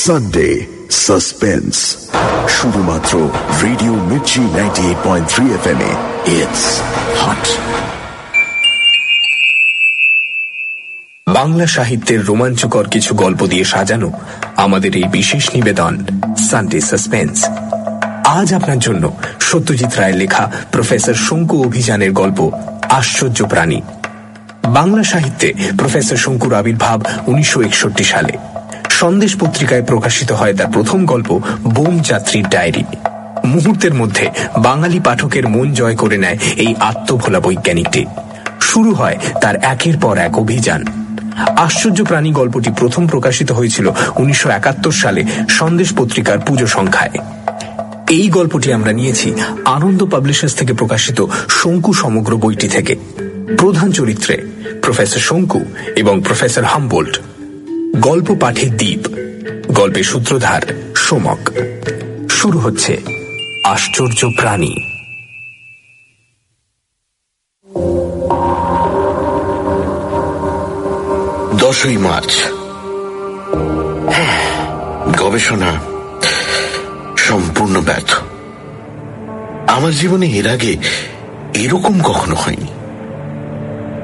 Sunday suspense শুধুমাত্র radio Mirchi ninety eight point three F M hot Bangla সাহিত্যের রোমাঞ্চকর কিছু গল্প দিয়ে সাজানো আমাদের এই বিশেষ নিবেদন সানডে সাসপেন্স আজ আপনার জন্য সত্যজিৎ রায়ের লেখা প্রফেসর শঙ্কু অভিযানের গল্প আশ্চর্য প্রাণী। বাংলা সাহিত্যে প্রফেসর শঙ্কুর আবির্ভাব উনিশশো একষট্টি সালে। সন্দেশ পত্রিকায় প্রকাশিত হয় তার প্রথম গল্প বোম যাত্রীর ডায়েরি। মুহূর্তের মধ্যে বাঙালি পাঠকের মন জয় করে নেয় এই আত্মভোলা বৈজ্ঞানিকটি। শুরু হয় তার একের পর এক অভিযান। আশ্চর্য প্রাণী গল্পটি প্রথম প্রকাশিত হয়েছিল উনিশশো একাত্তর সালে সন্দেশ পত্রিকার পুজো সংখ্যায়। এই গল্পটি আমরা নিয়েছি আনন্দ পাবলিশার্স থেকে প্রকাশিত শঙ্কু সমগ্র বইটি থেকে। প্রধান চরিত্রে প্রফেসর শঙ্কু এবং প্রফেসর হামবোল্ট। গল্প পাঠে দ্বীপ গল্পের সূত্রধার সোমক। শুরু হচ্ছে আশ্চর্য প্রাণী। দশই মার্চ। গবেষণা সম্পূর্ণ ব্যর্থ। আমার জীবনে এর আগে এরকম কখনো হয়নি।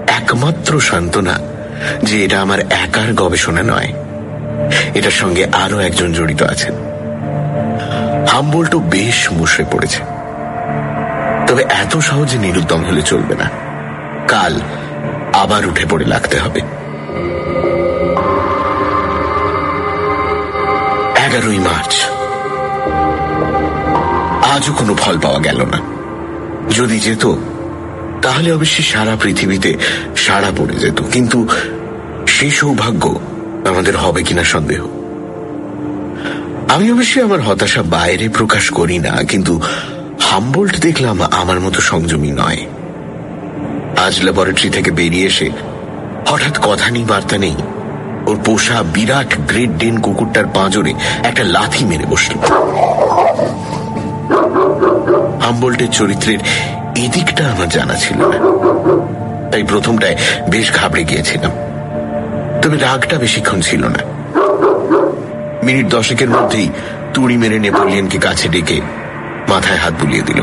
একমাত্র সান্ত্বনা যে এটা আমার একার গবেষণা নয়। এটার সঙ্গে আরও একজন জড়িত আছেন। হামবোল্টও বেশ মুশড়ে পড়েছে। তবে এত সহজে নিরুদ্দম হলে চলবে না। কাল আবার উঠে পড়ে লাগতে হবে। এগারোই মার্চ। আজও কোনো ফল পাওয়া গেল না। যদি যেত, তাহলে অবশ্যই সারা পৃথিবীতে সারা পড়ে যেত। কিন্তু সেই সৌভাগ্য আমাদের হবে কিনা সন্দেহ। আমি অবশ্যই আমার হতাশা বাইরে প্রকাশ করি না, কিন্তু হাম্বোল্ট দেখলাম আমার মতো সংযমী নয়। আজ ল্যাবরেটরি থেকে বেরিয়ে এসে হঠাৎ কথা নেই, বার্তা নেই। ওর পোষা বিরাট গ্রেট ডেন কুকুরটার পাঁজরে একটা লাথি মেরে বসল। হামবোল্টের চরিত্রের এদিকটা আমার জানা ছিল না। তাই প্রথমটায় বেশ ঘাবড়ে গিয়েছিলাম। তবে রাগটা বেশিক্ষণ ছিল না। মিনিট দশেকের মধ্যেই তুড়ি মেরে নেপোলিয়নকে কাছে ডেকে মাথায় হাত বুলিয়ে দিল।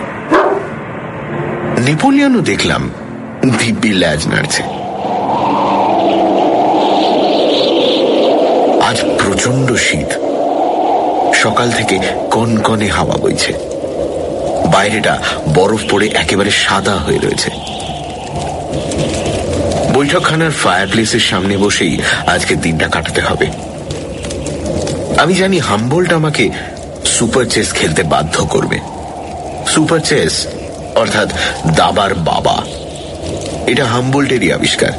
নেপোলিয়নও দেখলাম দিব্যি ল্যাজ নাড়ছে। আজ প্রচণ্ড শীত। সকাল থেকে কনকনে হাওয়া বইছে। বাইরেটা বরফ পড়ে একেবারে সাদা হয়ে রয়েছে। বৈঠকখানার ফায়ার প্লেসের সামনে বসেই আজকে দিনটা কাটাতে হবে। আমি জানি হাম্বোল্ট আমাকে সুপার চেস খেলতে বাধ্য করবে। সুপার চেস, অর্থাৎ দাবার বাবা। এটা হাম্বোল্টেরই আবিষ্কার।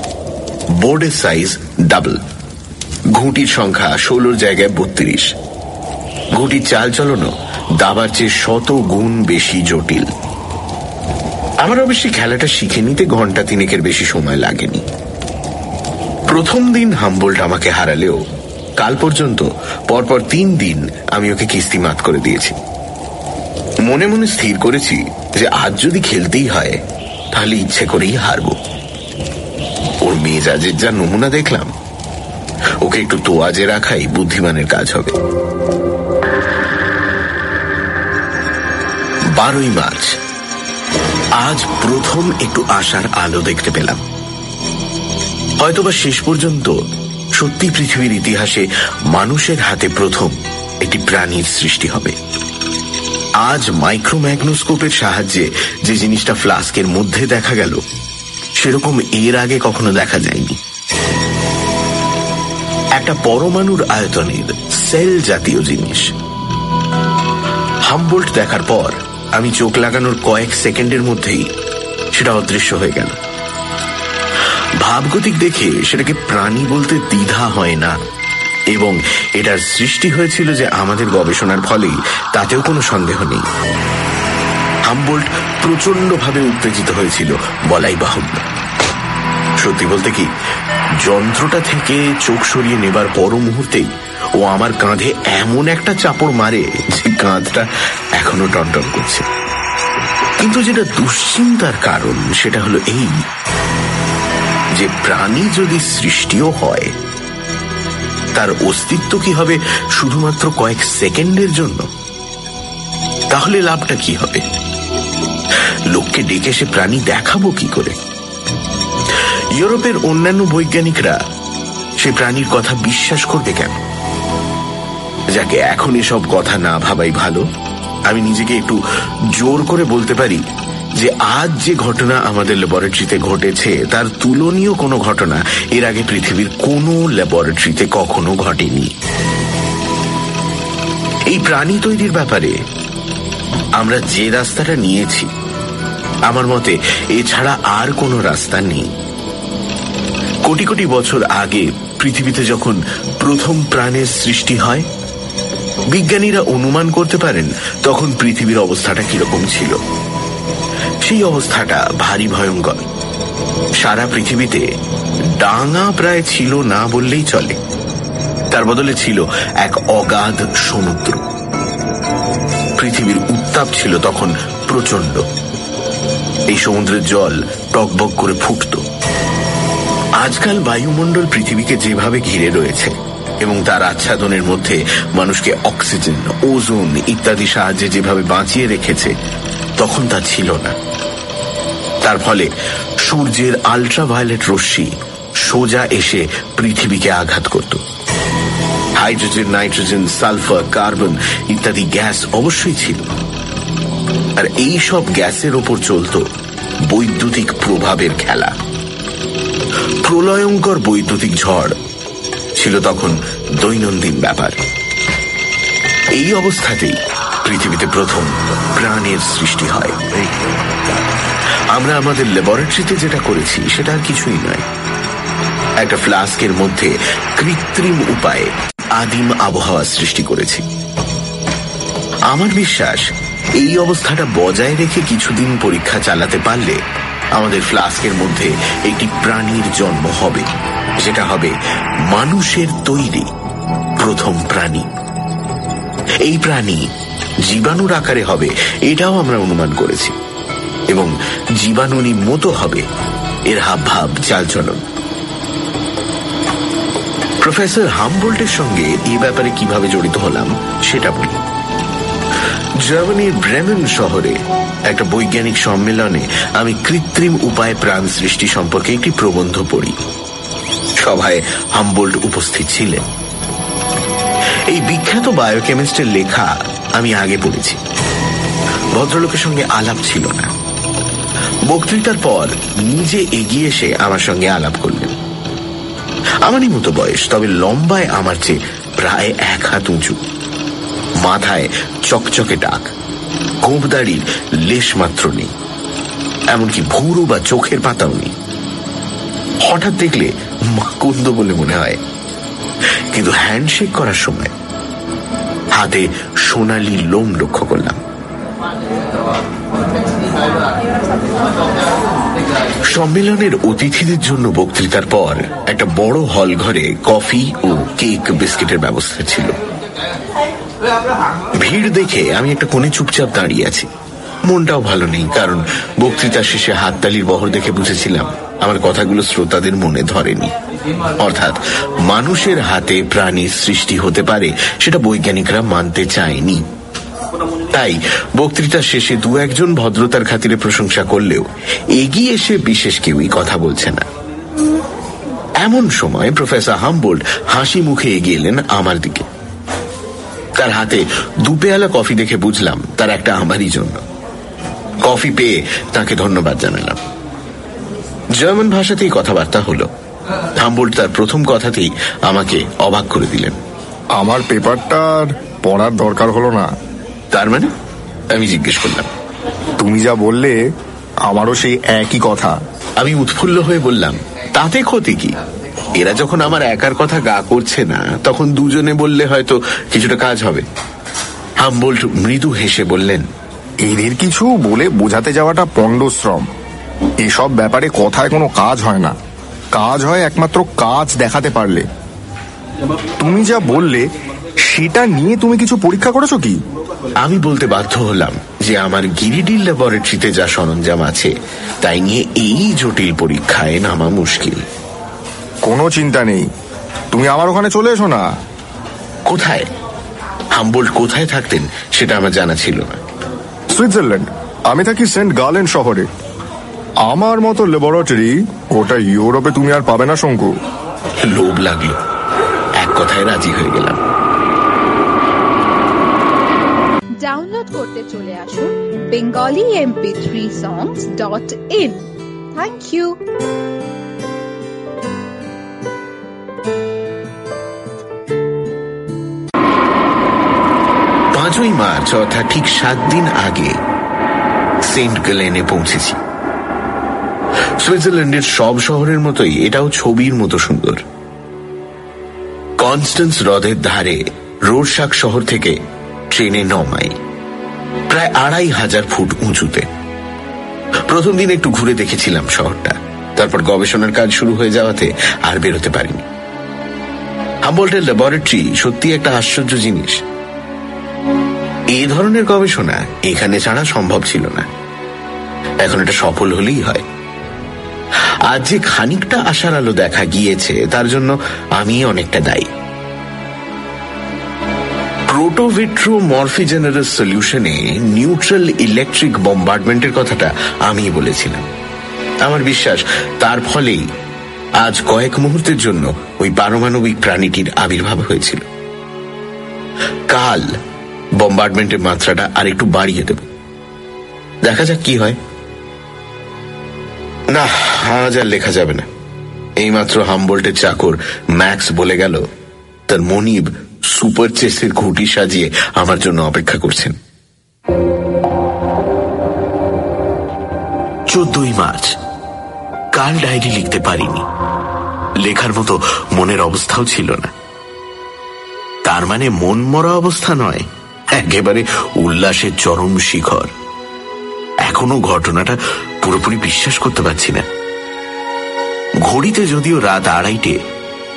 বোর্ডের সাইজ ডাবল ঘুঁটির সংখ্যা ষোলোর জায়গায় বত্রিশ। ঘুঁটির চাল চলনও দাবার চেয়ে শত গুণ বেশি জটিল। আমার অবশ্যই খেলাটা শিখে নিতে ঘণ্টা তিনেকের বেশি সময় লাগেনি। প্রথম দিন হামবোল্ট আমাকে হারালেও, কাল পর্যন্ত, পরপর তিন দিন আমি ওকে কিস্তি মাত করে দিয়েছি। মনে মনে স্থির করেছি যে আজ যদি খেলতেই হয়, তাহলে ইচ্ছে করেই হারব। ওর মেজাজের যা নমুনা দেখলাম। ওকে একটু তোয়াজে রাখাই বুদ্ধিমানের কাজ হবে। বারোই মার্চ। আজ প্রথম একটু আশার আলো দেখতে পেলাম। হয়তোবা শেষ পর্যন্ত সত্যি পৃথিবীর ইতিহাসে মানুষের হাতে প্রথম একটি প্রাণীর সৃষ্টি হবে। আজ মাইক্রোম্যাগনোস্কোপের সাহায্যে যে জিনিসটা ফ্লাস্কের মধ্যে দেখা গেল, সেরকম এর আগে কখনো দেখা যায়নি। একটা পরমাণুর আয়তনের সেল জাতীয় জিনিস। হামবোল্ট দেখার পর আমি চোখ লাগানোর কয়েক সেকেন্ডের মধ্যেই সেটা অদৃশ্য হয়ে গেল। ভাবগতিক দেখে সেটাকে প্রাণী বলতে দ্বিধা হয় না। এবং এটার সৃষ্টি হয়েছিল যে আমাদের গবেষণার ফলেই, তাতেও কোনো সন্দেহ নেই। হামবোল্ট প্রচন্ডভাবে উত্তেজিত হয়েছিল, বলাই বাহুল্য। সত্যি বলতে কি, যন্ত্রটা থেকে চোখ সরিয়ে নেবার পর মুহূর্তেই ও আমার কাঁধে এমন একটা চাপড় মারে যে কাঁধটা এখনও টনটন করছে। কিন্তু যেটা দুশ্চিন্তার কারণ, সেটা হলো এই যে প্রাণী যদি সৃষ্টিও হয়, তার অস্তিত্ব কি হবে শুধুমাত্র কয়েক সেকেন্ডের জন্য? তাহলে লাভটা কি হবে? লোককে ডেকে সে প্রাণী দেখাবো কি করে? ইউরোপের অন্যান্য বৈজ্ঞানিকরা সে প্রাণীর কথা বিশ্বাস করবে কেন? যাকে এখন এসব কথা না ভাবাই ভালো, আমি নিজেকে একটু জোর করে বলতে পারি যে আজ যে ঘটনা আমাদের ল্যাবরেটরিতে ঘটেছে, তার তুলনীয় কোনো ঘটনা এর আগে পৃথিবীর কোনো ল্যাবরেটরিতে কখনো ঘটেনি। এই প্রাণী তৈরির ব্যাপারে আমরা যে রাস্তাটা নিয়েছি, আমার মতে এছাড়া আর কোনো রাস্তা নেই। কোটি কোটি বছর আগে পৃথিবীতে যখন প্রথম প্রাণের সৃষ্টি হয় বিজ্ঞানীরা অনুমান করতে পারেন তখন পৃথিবীর অবস্থাটা কীরকম ছিল। সেই অবস্থাটা ভারী ভয়ঙ্কর। সারা পৃথিবীতে ডাঙা প্রায় ছিল না বললেই চলে। তার বদলে ছিল এক অগাধ সমুদ্র। পৃথিবীর উত্তাপ ছিল তখন প্রচণ্ড এই সমুদ্রের জল টকবক করে ফুটত। আজকাল বায়ুমণ্ডল পৃথিবীকে যেভাবে ঘিরে রয়েছে এবং তার আচ্ছাদনের মধ্যে মানুষকে অক্সিজেন, ওজোন ইত্যাদি সাহায্যে যেভাবে বাঁচিয়ে রেখেছে, তখন তা ছিল না। তার ফলে সূর্যের আলট্রাভায়োলেট রশ্মি সোজা এসে পৃথিবীকে আঘাত করত। হাইড্রোজেন, নাইট্রোজেন, সালফার, কার্বন ইত্যাদি গ্যাস অবশ্যই ছিল। আর এই সব গ্যাসের ওপর চলত বৈদ্যুতিক প্রভাবের খেলা। প্রলয়ঙ্কর বৈদ্যুতিক ঝড় ছিল তখন দৈনন্দিন ব্যাপার। এই অবস্থাতেই পৃথিবীতে প্রথম প্রাণের সৃষ্টি হয়। আমরা আমাদের ল্যাবরেটরিতে যেটা করেছি, সেটা আর কিছুই নয়। একটা ফ্লাস্কের মধ্যে কৃত্রিম উপায়ে আদিম আবহাওয়া সৃষ্টি করেছি। আমার বিশ্বাস, এই অবস্থাটা বজায় রেখে কিছুদিন পরীক্ষা চালাতে পারলে আমাদের ফ্লাস্কের মধ্যে একটি প্রাণীর জন্ম হবে। যেটা হবে মানুষের তৈরি প্রথম প্রাণী। এই প্রাণী জীবাণুর আকারে হবে, এটাও আমরা অনুমান করেছি। এবং জীবাণুনি মতো হবে এর হাবভাব, চালচলন। প্রফেসর হামবোল্টের সঙ্গে এ ব্যাপারে কীভাবে জড়িত হলাম, সেটা বলি। জার্মানির ব্রেমেন শহরে একটা বৈজ্ঞানিক সম্মেলনে আমি কৃত্রিম উপায় প্রাণ সৃষ্টি সম্পর্কে একটি প্রবন্ধ পড়ি। সভায় হামবোল্ট উপস্থিত ছিলেন। এই বিখ্যাত বায়োকেমিস্টের লেখা আমি আগে পড়েছি। ভদ্রলোকের সঙ্গে আলাপ ছিল না। বক্তৃতার পর নিজে এগিয়ে এসে আমার সঙ্গে আলাপ করলেন। আমারই মতো বয়স, তবে লম্বায় আমার চেয়ে প্রায় এক হাত উঁচু। মাথায় চকচকে ডাক গোবদাড়ির লেশ মাত্র নেই। এমনকি ভুরু বা চোখের পাতাও নেই। হঠাৎ দেখলে মাকুন্দ বলে মনে হয়। কিন্তু হ্যান্ডশেক করার সময় হাতে সোনালি লোম লক্ষ্য করলাম। সম্মেলনের অতিথিদের জন্য বক্তৃতার পর একটা বড় হল ঘরে কফি ও কেক, বিস্কিটের ব্যবস্থা ছিল। ভিড় দেখে আমি একটা কোণে চুপচাপ দাঁড়িয়ে আছি। মনটাও ভালো নেই, কারণ বক্তৃতা শেষে হাততালির বহর দেখে বুঝেছিলাম আমার কথাগুলো শ্রোতাদের মনে ধরেনি। অর্থাৎ, মানুষের হাতে প্রাণীর সৃষ্টি হতে পারে, সেটা বৈজ্ঞানিকরা মানতে চায়নি। তাই, বক্তৃতা শেষে দু একজন ভদ্রতার খাতিরে প্রশংসা করলেও এগিয়ে এসে বিশেষ কেউই কথা বলছে না। এমন সময় প্রফেসর হামবোল্ড হাসি মুখে এগিয়ে এলেন আমার দিকে। তার হাতে দুপেয়ালা কফি দেখে বুঝলাম, তার একটা আমারই জন্য। কফি পেয়ে তাকে ধন্যবাদ জানালাম। জার্মান ভাষাতেই কথাবার্তা হলো। হাম্বোল্ড তার প্রথম কথাতেই আমাকে অবাক করে দিলেন। আমার পেপারটার পড়ার দরকার হলো না। তার মানে? আমি জিজ্ঞেস করলাম। তুমি যা বললে আমারও সেই একই কথা। আমি উৎফুল্ল হয়ে বললাম তাতে ক্ষতি কি? এরা যখন আমার একার কথা গা করছে না তখন দুজনে বললে হয়তো কিছুটা কাজ হবে। হাম্বোল্ট মৃদু হেসে বললেন এদের কিছু বলে বোঝাতে যাওয়াটা পণ্ডশ্রম এসব ব্যাপারে কথায় কোনো কাজ হয় না। কাজ হয় একমাত্র কাজ দেখাতে পারলে। তুমি যা বললে সেটা নিয়ে তুমি কিছু পরীক্ষা করেছ কি? আমি বলতে বাধ্য হলাম যে আমার গিরিডির ল্যাবরেটরিতে যা সরঞ্জাম আছে তাই নিয়ে এই জটিল পরীক্ষায় নামা মুশকিল। কোনো চিন্তা নেই। তুমি আমার ওখানে চলে এসো না। কোথায়? হাম্বোল্ট কোথায় থাকতেন সেটা আমার জানা ছিল না। সুইজারল্যান্ড। আমি থাকি সেন্ট গার্লেন শহরে। আমার মতো ল্যাবরেটরি ওটা ইউরোপে তুমি আর পাবে না শঙ্কু। লোভ লাগল। এক কথায় রাজি হয়ে গেলাম। ডাউনলোড করতে চলে আসুন Bengali MP three songs dot in thank you পাঁচই মার্চ অর্থাৎ ঠিক সাত দিন আগে সেন্ট গ্লেনে পৌঁছেছি। সুইজারল্যান্ডের সব শহরের মতোই এটাও ছবির মতো সুন্দর। কনস্ট্যান্স হ্রদের ধারে রোডশাক শহর থেকে ট্রেনে ন মাইল প্রায় আড়াই হাজার ফুট উঁচুতে। প্রথম দিন একটু ঘুরে দেখেছিলাম শহরটা। তারপর গবেষণার কাজ শুরু হয়ে যাওয়াতে আর বেরোতে পারিনি। হাম্বোল্টের ল্যাবরেটরি সত্যি একটা আশ্চর্য জিনিস। এই ধরনের গবেষণা এখানে ছাড়া সম্ভব ছিল না। এখন এটা সফল হলেই হয়। আজ যে খানিকটা আশার আলো দেখা গিয়েছে, তার জন্য আমি অনেকটা দায়ী। প্রোটোভিট্রো মরফিজেনারাস সলিউশনে নিউট্রাল ইলেকট্রিক বম্বার্ডমেন্টের কথাটা আমি বলেছিলাম। আমার বিশ্বাস, তার ফলেই আজ কয়েক মুহূর্তের জন্য ওই পারমাণবিক প্রাণীটির আবির্ভাব হয়েছিল। কাল বম্বার্ডমেন্টের মাত্রাটা আর একটু বাড়িয়ে দেব। দেখা যাক কি হয়। না আজ আর লেখা যাবে না। এইমাত্র হামবোল্টের চাকর ম্যাক্স বলে গেল, তার মনিব সুপার চেসের ঘুটি সাজিয়ে আমার জন্য অপেক্ষা করছেন। চোদ্দই মার্চ। কাল ডায়েরি লিখতে পারিনি। লেখার মতো মনের অবস্থাও ছিল না। তার মানে মন মরা অবস্থা নয়, একেবারে উল্লাসের চরম শিখর। এখনও ঘটনাটা পুরোপুরি বিশ্বাস করতে পারছি না। ঘড়িতে যদিও রাত আড়াইটে,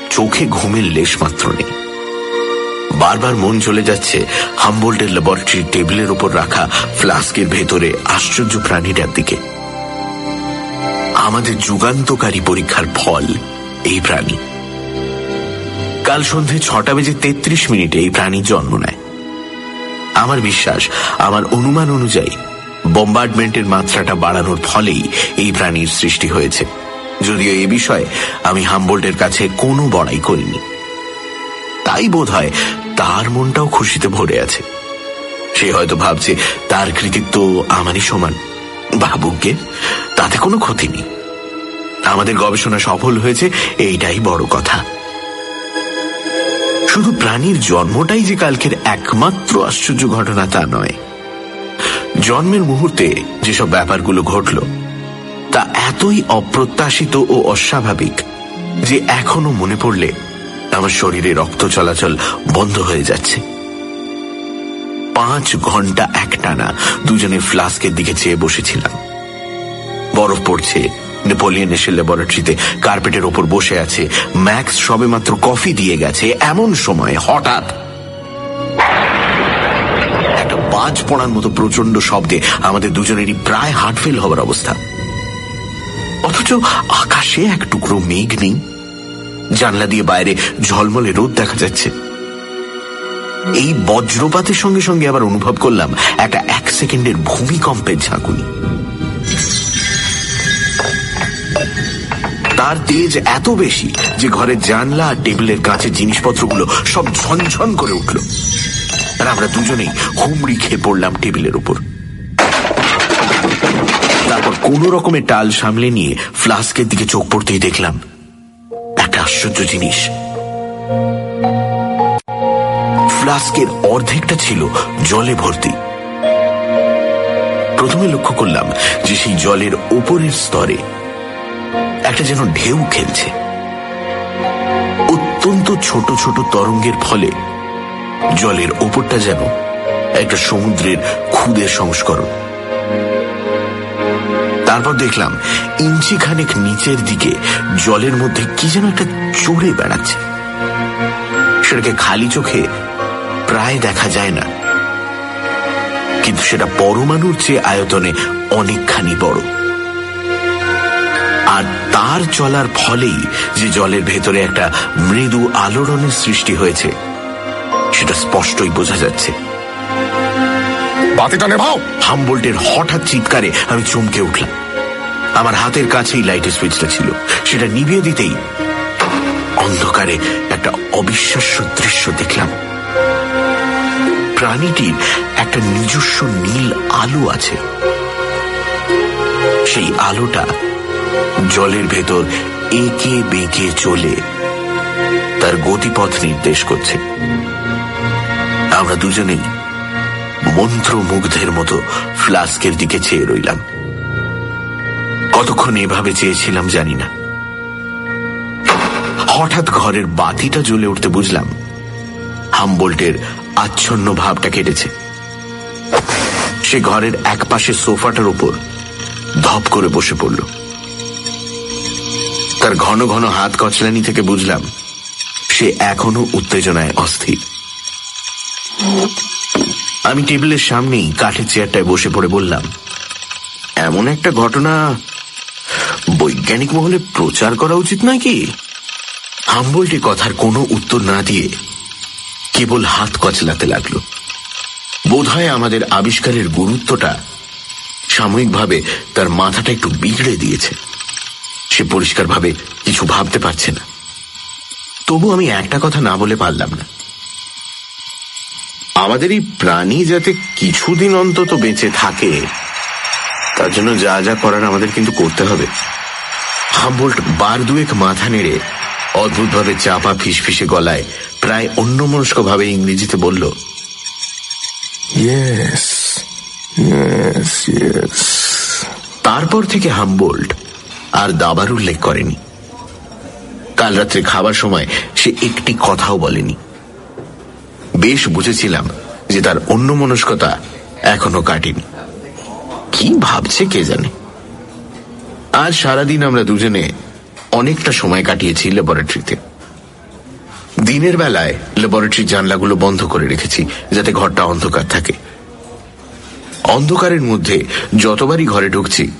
চোখে ঘুমের লেশ মাত্র নেই। বারবার মন চলে যাচ্ছে হামবোল্টের ল্যাবরেটরির টেবিলের উপর রাখা ফ্লাস্কের ভেতরে আশ্চর্য প্রাণীটার দিকে আমাদের যুগান্তকারী পরীক্ষার ফল এই প্রাণী। কাল সন্ধে ছটা বেজে তেত্রিশ মিনিটে এই প্রাণীর জন্ম নেয়। আমার বিশ্বাস, আমার অনুমান অনুযায়ী বম্বার্ডমেন্টের মাত্রাটা বাড়ানোর ফলেই এই প্রাণীর সৃষ্টি হয়েছে। যদিও এ বিষয়ে আমি হামবোল্টের কাছে কোনো বড়াই করিনি। তাই বোধ হয় তার মনটাও খুশিতে ভরে আছে। সে হয়তো ভাবছে তার কৃতিত্ব আমারই সমান। ভাবুককে তাতে কোনো ক্ষতি নেই। আমাদের গবেষণা সফল হয়েছে, এইটাই বড় কথা। শুধু প্রাণীর জন্মটাই যে কালকের একমাত্র আশ্চর্য ঘটনা তা নয়। জন্মের মুহূর্তে যেসব ব্যাপারগুলো ঘটল তা এতই অপ্রত্যাশিত ও অস্বাভাবিক যে এখনও মনে পড়লে আমার শরীরে রক্ত চলাচল বন্ধ হয়ে যাচ্ছে। পাঁচ ঘণ্টা একটানা দুজনে ফ্লাস্কের দিকে চেয়ে বসেছিলাম। বরফ পড়ছে, নেপোলিয়ন এসে ল্যাবরেটরিতে কার্পেটের ওপর বসে আছে, ম্যাক্স সবে মাত্র কফি দিয়ে গেছে এমন সময় হঠাৎ একটা বাজ পড়ার মতো প্রচণ্ড শব্দে আমাদের দুজনেরই প্রায় হার্ট ফেল হওয়ার অবস্থা। অথচ আকাশে এক টুকরো মেঘ নেই। জানলা দিয়ে বাইরে ঝলমলে রোদ দেখা যাচ্ছে। এই বজ্রপাতের সঙ্গে সঙ্গে আবার অনুভব করলাম একটা এক সেকেন্ডের ভূমিকম্পের ঝাঁকুনি। তার তেজ এত বেশি যে ঘরের জানলা আর টেবিলের কাঁচের জিনিসপত্রগুলো সব ঝনঝন করে উঠল। আর আমরা দুজনেই হুমড়ি খেয়ে পড়লাম টেবিলের উপর। কোন রকমের টাল সামলে নিয়ে ফ্লাস্কের দিকে চোখ পড়তেই দেখলাম। একটা আশ্চর্য জিনিস। ফ্লাস্কের অর্ধেকটা ছিল জলে ভর্তি। প্রথমে লক্ষ্য করলাম যে সেই জলের ওপরের স্তরে একটা যেন ঢেউ খেলছে। অত্যন্ত ছোট ছোট তরঙ্গের ফলে জলের ওপরটা যেন একটা সমুদ্রের ক্ষুদের সংস্করণ। তারপর দেখলাম ইঞ্চি খানেক নিচের দিকে জলের মধ্যে কি যেন একটা চড়ে বেড়াচ্ছে। সেটাকে খালি চোখে প্রায় দেখা যায় না। কিন্তু সেটা পরমাণুর চেয়ে আয়তনে অনেকখানি বড়। আর তার চলার ফলেই যে জলের ভেতরে একটা মৃদু আলোড়নের সৃষ্টি হয়েছে সেটা স্পষ্টই বোঝা যাচ্ছে। বাতিটা নেভাও! হামবোল্টের হঠাৎ চিৎকারে আমি চমকে উঠলাম। আমার হাতের কাছেই লাইটের সুইচটা ছিল। সেটা নিভিয়ে দিতেই অন্ধকারে একটা অবিশ্বাস্য দৃশ্য দেখলাম। প্রাণীটির একটা নিজস্ব নীল আলো আছে। সেই আলোটা জলের ভেতর এঁকে বেঁকে চলে তার গতিপথ নির্দেশ করছে। আমরা দুজনেই মন্ত্রমুগ্ধের মতো ফ্লাস্কের দিকে চেয়ে রইলাম। কতক্ষণ এভাবে চেয়েছিলাম জানি না। হঠাৎ ঘরের বাতিটা জ্বলে উঠতে বুঝলাম, হামবোল্টের আচ্ছন্ন ভাবটা কেটেছে। সে ঘরের এক পাশে সোফাটার উপর ধপ করে বসে পড়ল। তার ঘন ঘন হাত কচলানি থেকে বুঝলাম, সে এখনও উত্তেজনায় অস্থির। আমি টেবিলের সামনেই কাঠের চেয়ারটায় বসে পড়ে বললাম, এমন একটা ঘটনা বৈজ্ঞানিক মহলে প্রচার করা উচিত নয় কি? হাম্বলটি কথার কোনো উত্তর না দিয়ে কেবল হাত কচলাতে লাগল। বোধহয় আমাদের আবিষ্কারের গুরুত্বটা সাময়িকভাবে তার মাথাটা একটু বিগড়ে দিয়েছে। সে পরিষ্কারভাবে কিছু ভাবতে পারছে না। তবু আমি একটা কথা না বলে পারলাম না। আমাদের এই প্রাণী যাতে কিছুদিন অন্তত বেঁচে থাকে, তার জন্য যা যা করার আমাদের কিন্তু করতে হবে। হাম্বোল্ট বার দুয়েক মাথা নেড়ে অদ্ভুতভাবে চাপা ফিসফিসে গলায় প্রায় অন্যমনস্ক ভাবে ইংরেজিতে বলল ইয়েস ইয়েস ইয়েস তারপর থেকে হামবোল্ট আর দাবার উল্লেখ করেনি। কাল রাত্রে খাবার সময় সে একটি কথাও বলেনি। বেশ বুঝেছিলাম যে তার অন্যমনস্কতা এখনও কাটেনি। কি ভাবছে কে জানে? আজ সারাদিন আমরা দুজনে অনেকটা সময় কাটিয়েছি ল্যাবরেটরিতে দিনের বেলায় ল্যাবরেটরির জানলাগুলো বন্ধ করে রেখেছি, যাতে ঘরটা অন্ধকার থাকে। অন্ধকারের মধ্যে যতবারই ঘরে ঢুকছি,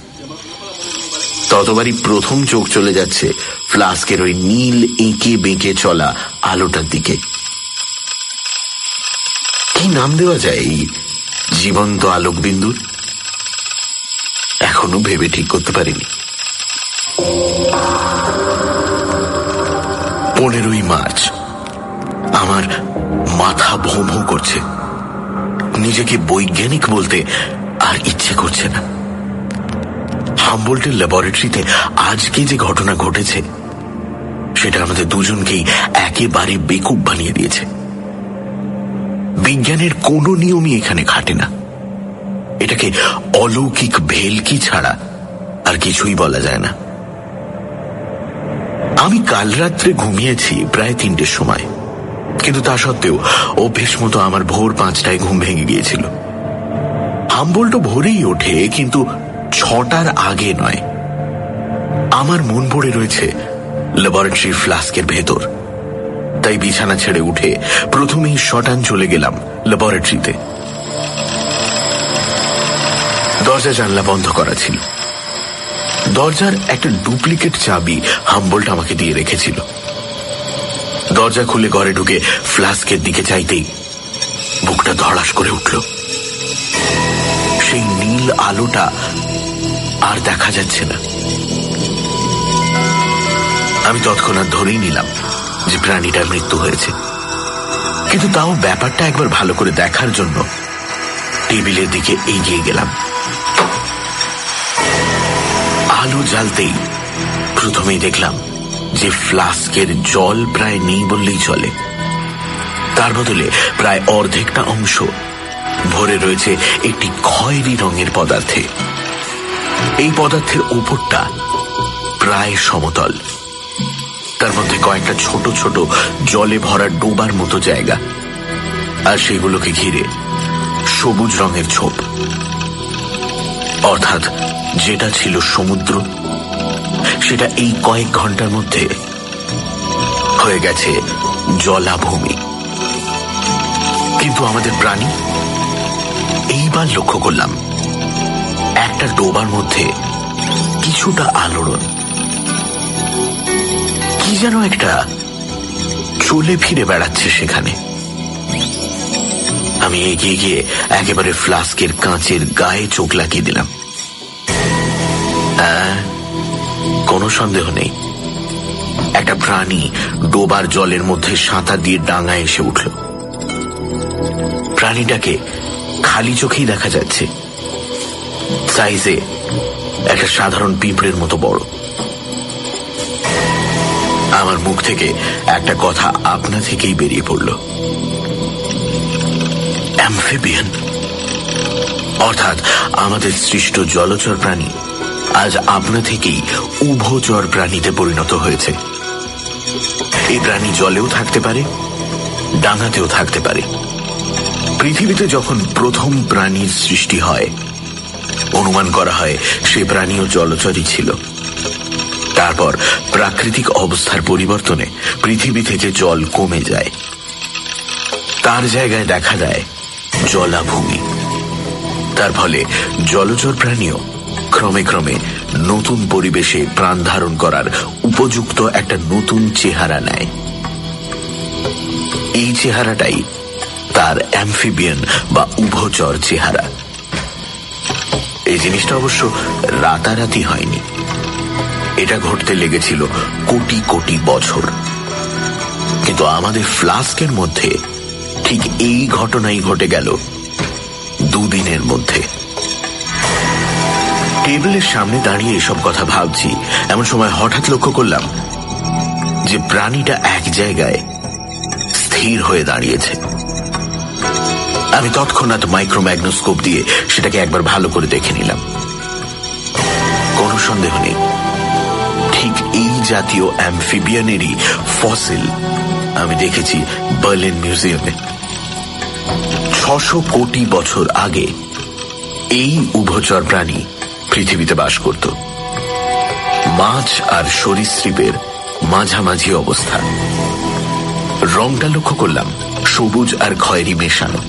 ততবারই প্রথম চোখ চলে যাচ্ছে ফ্লাস্কের ওই নীল, এঁকে বেঁকে চলা আলোটার দিকে। কি নাম দেওয়া যায় এই জীবন্ত আলোক বিন্দুর এখনও ভেবে ঠিক করতে পারিনি। পনেরোই মার্চ। আমার মাথা ভোঁ ভোঁ করছে। নিজেকে বৈজ্ঞানিক বলতে আর ইচ্ছে করছে না। হাম্বোল্টের ল্যাবরেটরিতে আজকে যে ঘটনা ঘটেছে, সেটা আমাদের দুজনকেই একেবারে বেকুব বানিয়ে দিয়েছে। বিজ্ঞানের কোনো নিয়মই এখানে খাটে না। এটাকে অলৌকিক ভেলকি ছাড়া আর কিছুই বলা যায় না। আমি কাল রাত্রে ঘুমিয়েছি প্রায় তিনটের সময়। কিন্তু তা সত্ত্বেও অভ্যেস মতো আমার ভোর পাঁচটায় ঘুম ভেঙে গিয়েছিল। হাম্বলটো ভোরেই ওঠে, কিন্তু ছটার আগে নয়। আমার মন পড়ে রয়েছে ল্যাবরেটরি ফ্লাস্কের ভেতর। তাই বিছানা ছেড়ে উঠে প্রথমেই শটান চলে গেলাম ল্যাবরেটরিতে। দরজা জানলা বন্ধ করা ছিল। দরজার একটা ডুপ্লিকেট চাবি হাম্বল্ট আমাকে দিয়ে রেখেছিল। দরজা খুলে ঘরে ঢুকে ফ্লাস্কের দিকে চাইতেই বুকটা ধড়াস করে উঠল। সেই নীল আলোটা আর দেখা যাচ্ছে না। আমি তৎক্ষণাৎ ধরেই নিলাম যে প্রাণীটার মৃত্যু হয়েছে। কিন্তু তাও ব্যাপারটা একবার ভালো করে দেখার জন্য টেবিলের দিকে এগিয়ে গেলাম। আলো জ্বালতেই? প্রথমেই দেখলাম যে ফ্লাস্কের জল প্রায় নেই বললেই চলে। তার বদলে প্রায় অর্ধেকটা অংশ ভরে রয়েছে একটি খয়েরি রঙের পদার্থে। এই পদার্থের উপরটা প্রায় সমতল। তার মধ্যে কয়েকটা ছোট ছোট জলে ভরা ডোবার মতো জায়গা। আর সেগুলোকে ঘিরে সবুজ রঙের ছোপ। অর্থাৎ যেটা ছিল সমুদ্র, সেটা এই কয়েক ঘণ্টার মধ্যে হয়ে গেছে জলাভূমি। কিন্তু আমাদের প্রাণী, এইবার লক্ষ্য করলাম, একটা ডোবার মধ্যে কিছুটা আলোড়ন। কি যেন একটা চলে ফিরে বেড়াচ্ছে সেখানে। আমি এগিয়ে গিয়ে একেবারে ফ্লাস্কের কাঁচের গায়ে চোখ লাগিয়ে দিলাম। হ্যাঁ কোনো সন্দেহ নেই। একটা প্রাণী ডোবার জলের মধ্যে সাঁতার দিয়ে ডাঙায় এসে উঠল। প্রাণীটাকে খালি চোখেই দেখা যাচ্ছে। সাইজে একটা সাধারণ পিঁপড়ের মতো বড়। আমার মুখ থেকে একটা কথা আপনা থেকেই বেরিয়ে পড়ল। অ্যামফিবিয়ান। অর্থাৎ আমাদের সৃষ্ট জলচর প্রাণী আজ আপনা থেকেই উভচর প্রাণীতে পরিণত হয়েছে। এই প্রাণী জলেও থাকতে পারে, ডাঙাতেও থাকতে পারে। পৃথিবীতে যখন প্রথম প্রাণীর সৃষ্টি হয়, অনুমান করা হয় সে প্রাণীও জলচরই ছিল। তারপর প্রাকৃতিক অবস্থার পরিবর্তনে পৃথিবী থেকে জল কমে যায়। তার জায়গায় দেখা দেয় জলাভূমি। তার ফলে জলচর প্রাণীও ক্রমে ক্রমে নতুন পরিবেশে প্রাণ ধারণ করার উপযুক্ত একটা নতুন চেহারা নেয়। এই চেহারাটাই তার অ্যামফিবিয়ান বা উভচর চেহারা। এই জিনিসটা অবশ্য রাতারাতি হয়নি। এটা ঘটতে লেগেছিল কোটি কোটি বছর। কিন্তু আমাদের ফ্লাস্কের মধ্যে ঠিক এই ঘটনাই ঘটে গেল দুদিনের মধ্যে। টেবিলের সামনে দাঁড়িয়ে এসব কথা ভাবছি। এমন সময় হঠাৎ লক্ষ্য করলাম যে প্রাণীটা এক জায়গায় স্থির হয়ে দাঁড়িয়েছে। আমি তৎক্ষণাৎ মাইক্রোম্যাগনোস্কোপ দিয়ে সেটাকে একবার ভালো করে দেখে নিলাম। কোনো সন্দেহ নেই। ঠিক এই জাতীয় অ্যামফিবিয়ানেরই ফসিল আমি দেখেছি বার্লিন মিউজিয়ামে। ছশো কোটি বছর আগে এই উভচর প্রাণী পৃথিবীতে বাস করত। মাছ আর সরীসৃপের মাঝামাঝি অবস্থা রংটা লক্ষ্য করলাম, সবুজ আর খয়েরি মেশানো।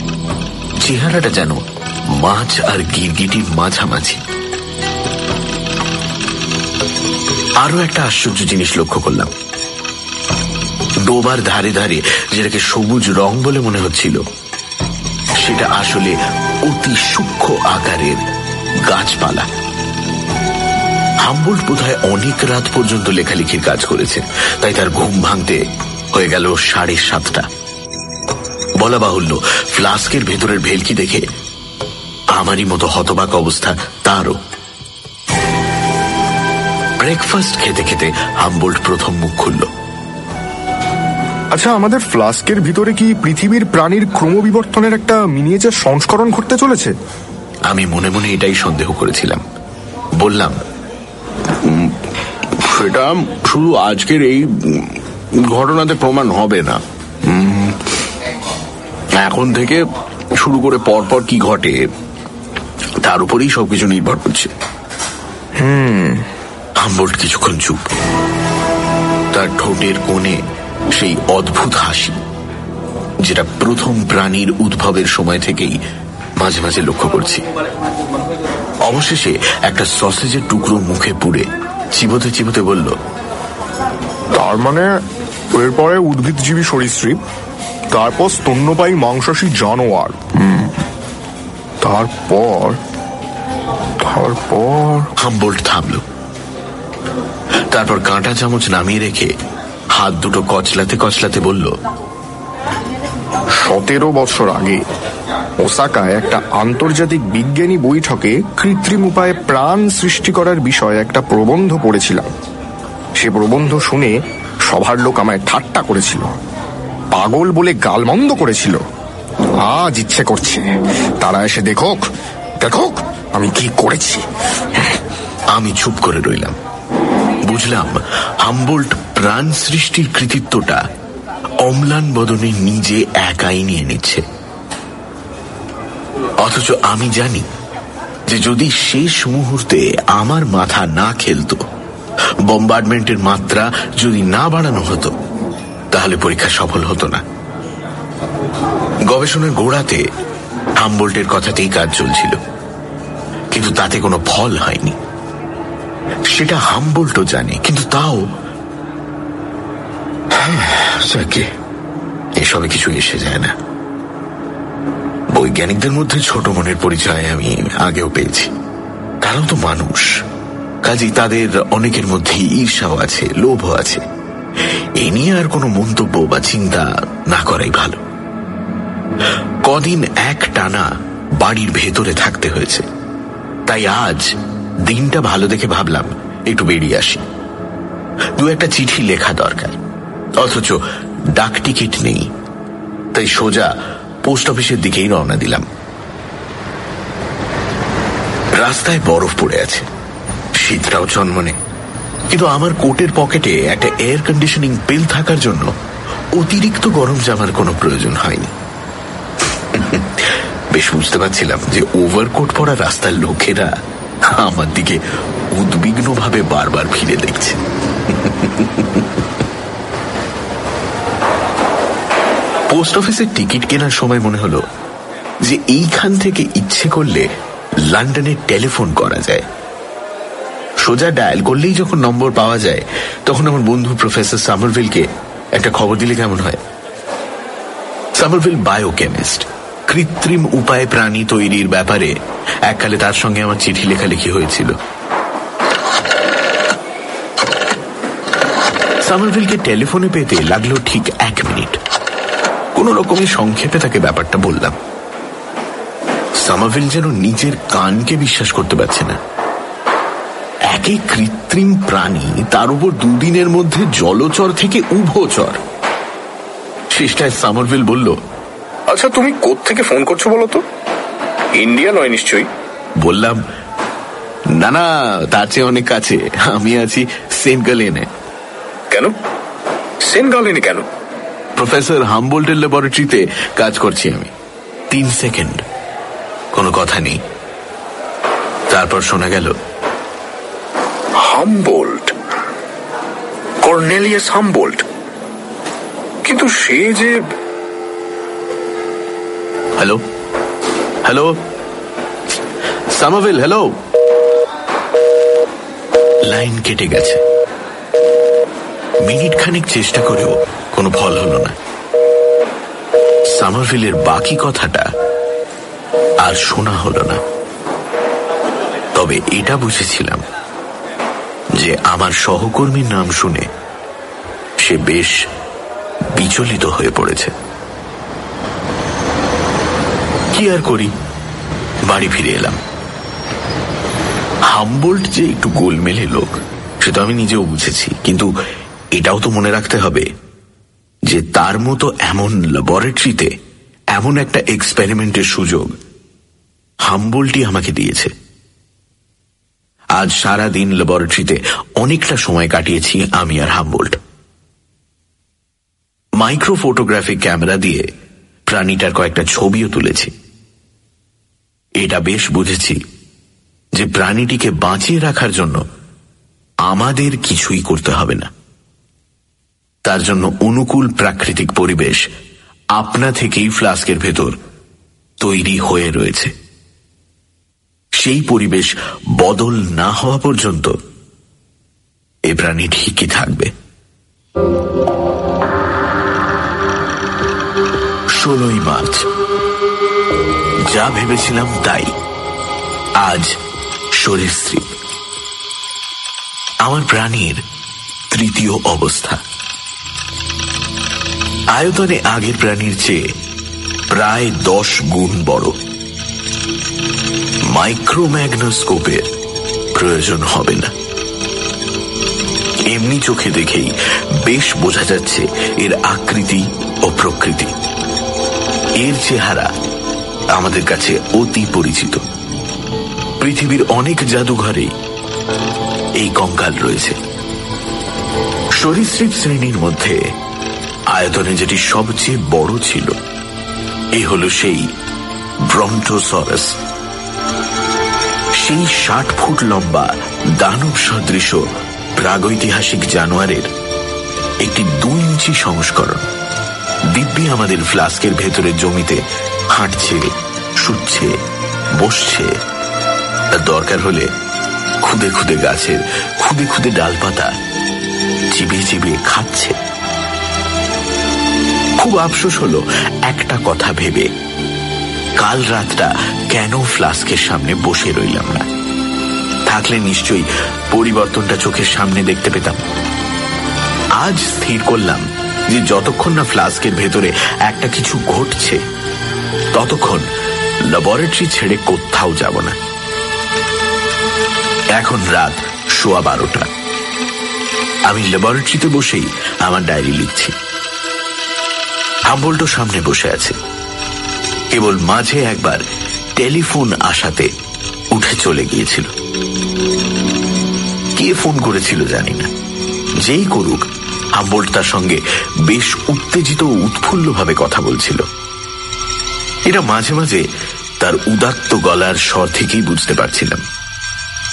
চেহারাটা যেন মাছ আর গিরগিটির মাঝামাঝি। আরও একটা আশ্চর্য জিনিস লক্ষ্য করলাম। ডোবার ধারে ধারে যেটাকে সবুজ রং বলে মনে হচ্ছিল, সেটা আসলে অতি সূক্ষ্ম আকারের গাছপালা। হাম্বোল্ট বোধহয় অনেক রাত পর্যন্ত লেখালেখির কাজ করেছে তাই তার ঘুম ভাঙতে হয়ে গেল সাড়ে সাতটা। বলা বাহুল্য ফ্লাস্কের ভেতরের ভেলকি দেখে আমারই মতো হতবাক অবস্থা তারও। ব্রেকফাস্ট খেতে খেতে হাম্বোল্ট প্রথম মুখ খুলল। আচ্ছা আমাদের ফ্লাস্কের ভিতরে কি পৃথিবীর প্রাণীর ক্রমবিবর্তনের একটা মিনিয়েচার সংস্করণ ঘটতে চলেছে? আমি মনে মনে এটাই সন্দেহ করেছিলাম। বললাম সেটা শুধু আজকের এই ঘটনাতে প্রমাণ হবে না। এখন থেকে শুরু করে পরপর কি ঘটে তার উপরেই সবকিছু নির্ভর করছে। হাম্বোল্ট কিছুক্ষণ চুপ। তার ঠোঁটের কোণে সেই অদ্ভুত হাসি যেটা প্রথম প্রাণীর উদ্ভবের সময় থেকেই মাঝে মাঝে লক্ষ্য করছি। অবশেষে একটা সসেজের টুকরো মুখে পুড়ে চিবোতে চিবোতে বলল তার মানে এরপরে উদ্ভিদজীবী সরীসৃপ তারপর স্তন্যপায়ী মাংসাশী জানোয়ার। তারপর তারপর? হাম্বোল্ট থামল। তারপর কাঁটা চামচ নামিয়ে রেখে হাত দুটো কচলাতে কচলাতে বলল সতেরো বছর আগে ওসাকায় একটা আন্তর্জাতিক বিজ্ঞানী বৈঠকে কৃত্রিম উপায়ে প্রাণ সৃষ্টি করার বিষয়ে একটা প্রবন্ধ পড়েছিলাম। সে প্রবন্ধ শুনে সভার লোক আমায় ঠাট্টা করেছিল। পাগল বলে গালমন্দ করেছিল। আজ ইচ্ছে করছে। তারা এসে দেখুক দেখুক আমি কি করেছি। আমি চুপ করে রইলাম। বুঝলাম, হাম্বোল্ট প্রাণ সৃষ্টির কৃতিত্বটা অম্লান বদনে নিজে একাই নিয়ে নিচ্ছে। অথচ আমি জানি যে যদি শেষ মুহূর্তে আমার মাথা না খেলতো বম্বার্ডমেন্টের মাত্রা যদি না বাড়ানো হতো তাহলে পরীক্ষা সফল হতো না। গবেষণার গোড়াতে হামবোল্টের কথাতেই কাজ চলছিল কিন্তু তাতে কোনো ফল হয়নি। সেটা হামবোল্টও জানে কিন্তু তাও হ্যাঁ, এসবে কিছু এসে যায় না। বৈজ্ঞানিকদের মধ্যে ছোট মনের পরিচয় আমি আগেও পেয়েছি। তারাও তো মানুষ। কাজেই তাদের অনেকের মধ্যে ঈর্ষাও আছে, লোভও আছে। এ নিয়ে আর কোনো মন্তব্য বা চিন্তা না করাই ভালো। কদিন এক টানা বাড়ির ভেতরে থাকতে হয়েছে। তাই আজ দিনটা ভালো দেখে ভাবলাম, একটু বেরিয়ে আসি। দু একটা চিঠি লেখা দরকার। অথচ ডাক টিকিট নেই। তাই সোজা পোস্ট অফিসের দিকেই রওনা দিলাম। রাস্তায় বরফ পড়ে আছে। শীতটাও জন্মনে কিন্তু আমার কোটের পকেটে একটা এয়ার কন্ডিশনিং পিল থাকার জন্য অতিরিক্ত গরম জামার কোনো প্রয়োজন হয়নি। বেশ বুঝতে পারছিলাম যে ওভারকোট পরা রাস্তার লোকেরা আমার দিকে উদ্বিগ্নভাবে বারবার ফিরে দেখছে। পোস্ট অফিসের টিকিট কেনার সময় মনে হলো যে এইখান থেকে ইচ্ছে করলে লন্ডনে টেলিফোন করা যায়। সোজা ডায়াল করলেই যখন নম্বর পাওয়া যায়, তখন আমার বন্ধু প্রফেসর সামারভিলকে একটা খবর দিলে কেমন হয়? Somerville biochemist. কৃত্রিম উপায়ে প্রাণী তৈরির ব্যাপারে এককালে তার সঙ্গে আমার চিঠি লেখালেখি হয়েছিল। সামারভিলকে টেলিফোনে পেতে লাগল ঠিক এক মিনিট। কোন রকমে সংক্ষেপে তাকে ব্যাপারটা বললাম। সামারভিল যেন নিজের কানকে বিশ্বাস করতে পারছে না। একে কৃত্রিম প্রাণী তার উপর দুদিনের মধ্যে জলচর থেকে উভচর। শেষটায় সামারভিল বলল আচ্ছা তুমি থেকে ফোন করছ বলো তো? ইন্ডিয়া নয় নিশ্চয়ই। বললাম না না তার চেয়ে অনেক কাছে। আমি আছি সেন্ট গালেনে কেন? সেন্ট গালেনে কেন? প্রফেসর হামবোল্টের ল্যাবরেটরিতে কাজ করছি আমি। তিন সেকেন্ড। কোনো কথা নেই। তারপর শোনা গেল হামবোল্ট কর্নেলিয়াস হামবোল্ট কিন্তু সে যে hello? Hello? Somerville hello? Line কেটে গেছে। মিনিট খানিক চেষ্টা করেও কোনো ফল হলো না। সামারভিলের বাকি কথাটা আর শোনা হলো না। তবে এটা বুঝেছিলাম যে আমার সহকর্মীর নাম শুনে সে বেশ বিচলিত হয়ে পড়েছে। কি আর করি? বাড়ি ফিরে এলাম। হামবোল্ট যে একটু গোলমেলে লোক সেটা আমি নিজেও বুঝেছি, কিন্তু এটাও তো মনে রাখতে হবে যে তার মতো এমন ল্যাবরেটরিতে এমন একটা এক্সপেরিমেন্টের সুযোগ হামবোল্টই আমাকে দিয়েছে। আজ সারা দিন ল্যাবরেটরিতে অনেকটা সময় কাটিয়েছি আমি আর হামবোল্ট মাইক্রো ফটোগ্রাফিক ক্যামেরা দিয়ে প্রাণীটার কয়েকটা ছবিও তুলেছি। এটা বেশ বুঝেছি যে প্রাণীটিকে বাঁচিয়ে রাখার জন্য আমাদের কিছুই করতে হবে না। তার জন্য অনুকূল প্রাকৃতিক পরিবেশ আপনা থেকেই ফ্লাস্কের ভেতর তৈরি হয়ে রয়েছে। সেই পরিবেশ বদল না হওয়া পর্যন্ত এ প্রাণী ঠিকই থাকবে। ষোলোই মার্চ। যা ভেবেছিলাম তাই। আজ সরীসৃপ আমার প্রাণীর তৃতীয় অবস্থা। আয়তনে আগের প্রাণীর চেয়ে প্রায় দশ গুণ বড়। মাইক্রোম্যাগনোস্কোপের প্রয়োজন হবে না। এমনি চোখে দেখেই বেশ বোঝা যাচ্ছে এর আকৃতি ও প্রকৃতি। এর চেহারা আমাদের কাছে অতি পরিচিত। পৃথিবীর অনেক জাদুঘরেই এই কঙ্কাল রয়েছে। সরীসৃপ শ্রেণির মধ্যে আয়তনে যেটি সবচেয়ে বড় ছিল, এ হল সেই ব্রন্টোসরাস সেই ষাট ফুট লম্বা দানব সদৃশ প্রাগৈতিহাসিক জানোয়ারের একটি দুই ইঞ্চি সংস্করণ। দিব্যি আমাদের ফ্লাস্কের ভেতরে জমিতে হাঁটছে, শুচ্ছে, বসছে। দরকার হলে খুদে খুদে গাছের, খুদে খুদে ডালপাতা চিবিয়ে চিবিয়ে খাচ্ছে। খুব আফসোস হলো, একটা কথা ভেবে। কাল রাতটা কেন ফ্লাস্কের সামনে বসে রইলাম না? থাকলে নিশ্চয়ই পরিবর্তনটা চোখের সামনে দেখতে পেতাম। আজ স্থির করলাম যে যতক্ষণ না ফ্লাস্কের ভেতরে একটা কিছু ঘটছে, ততক্ষণ ল্যাবরেটরি ছেড়ে কোথাও যাব না। এখন রাত সোয়া বারোটা। আমি ল্যাবরেটরিতে বসেই আমার ডায়েরি লিখছি। হাম্বল্টো সামনে বসে আছে। কেবল মাঝে একবার টেলিফোন আসাতে উঠে চলে গিয়েছিল। কে ফোন করেছিল জানি না। যেই করুক হাম্বোল্ট তার সঙ্গে বেশ উত্তেজিত উৎফুল্লভাবে কথা বলছিল। এটা মাঝে মাঝে তার উদাত্ত গলার স্বর থেকেই বুঝতে পারছিলাম।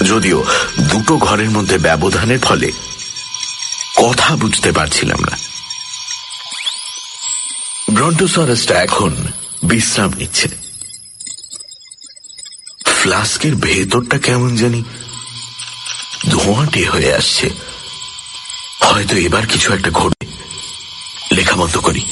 যদিও দুটো ঘরের মধ্যে ব্যবধানের ফলে কথা বুঝতে পারছিলাম না। ব্রন্টোসরাসটা এখন বিশ্রাম নিচ্ছে। ফ্লাস্কের ভেতরটা কেমন জানি ধোঁয়াটে হয়ে আসছে। হয়তো এবার কিছু একটা ঘটবে। লেখা বন্ধ করি।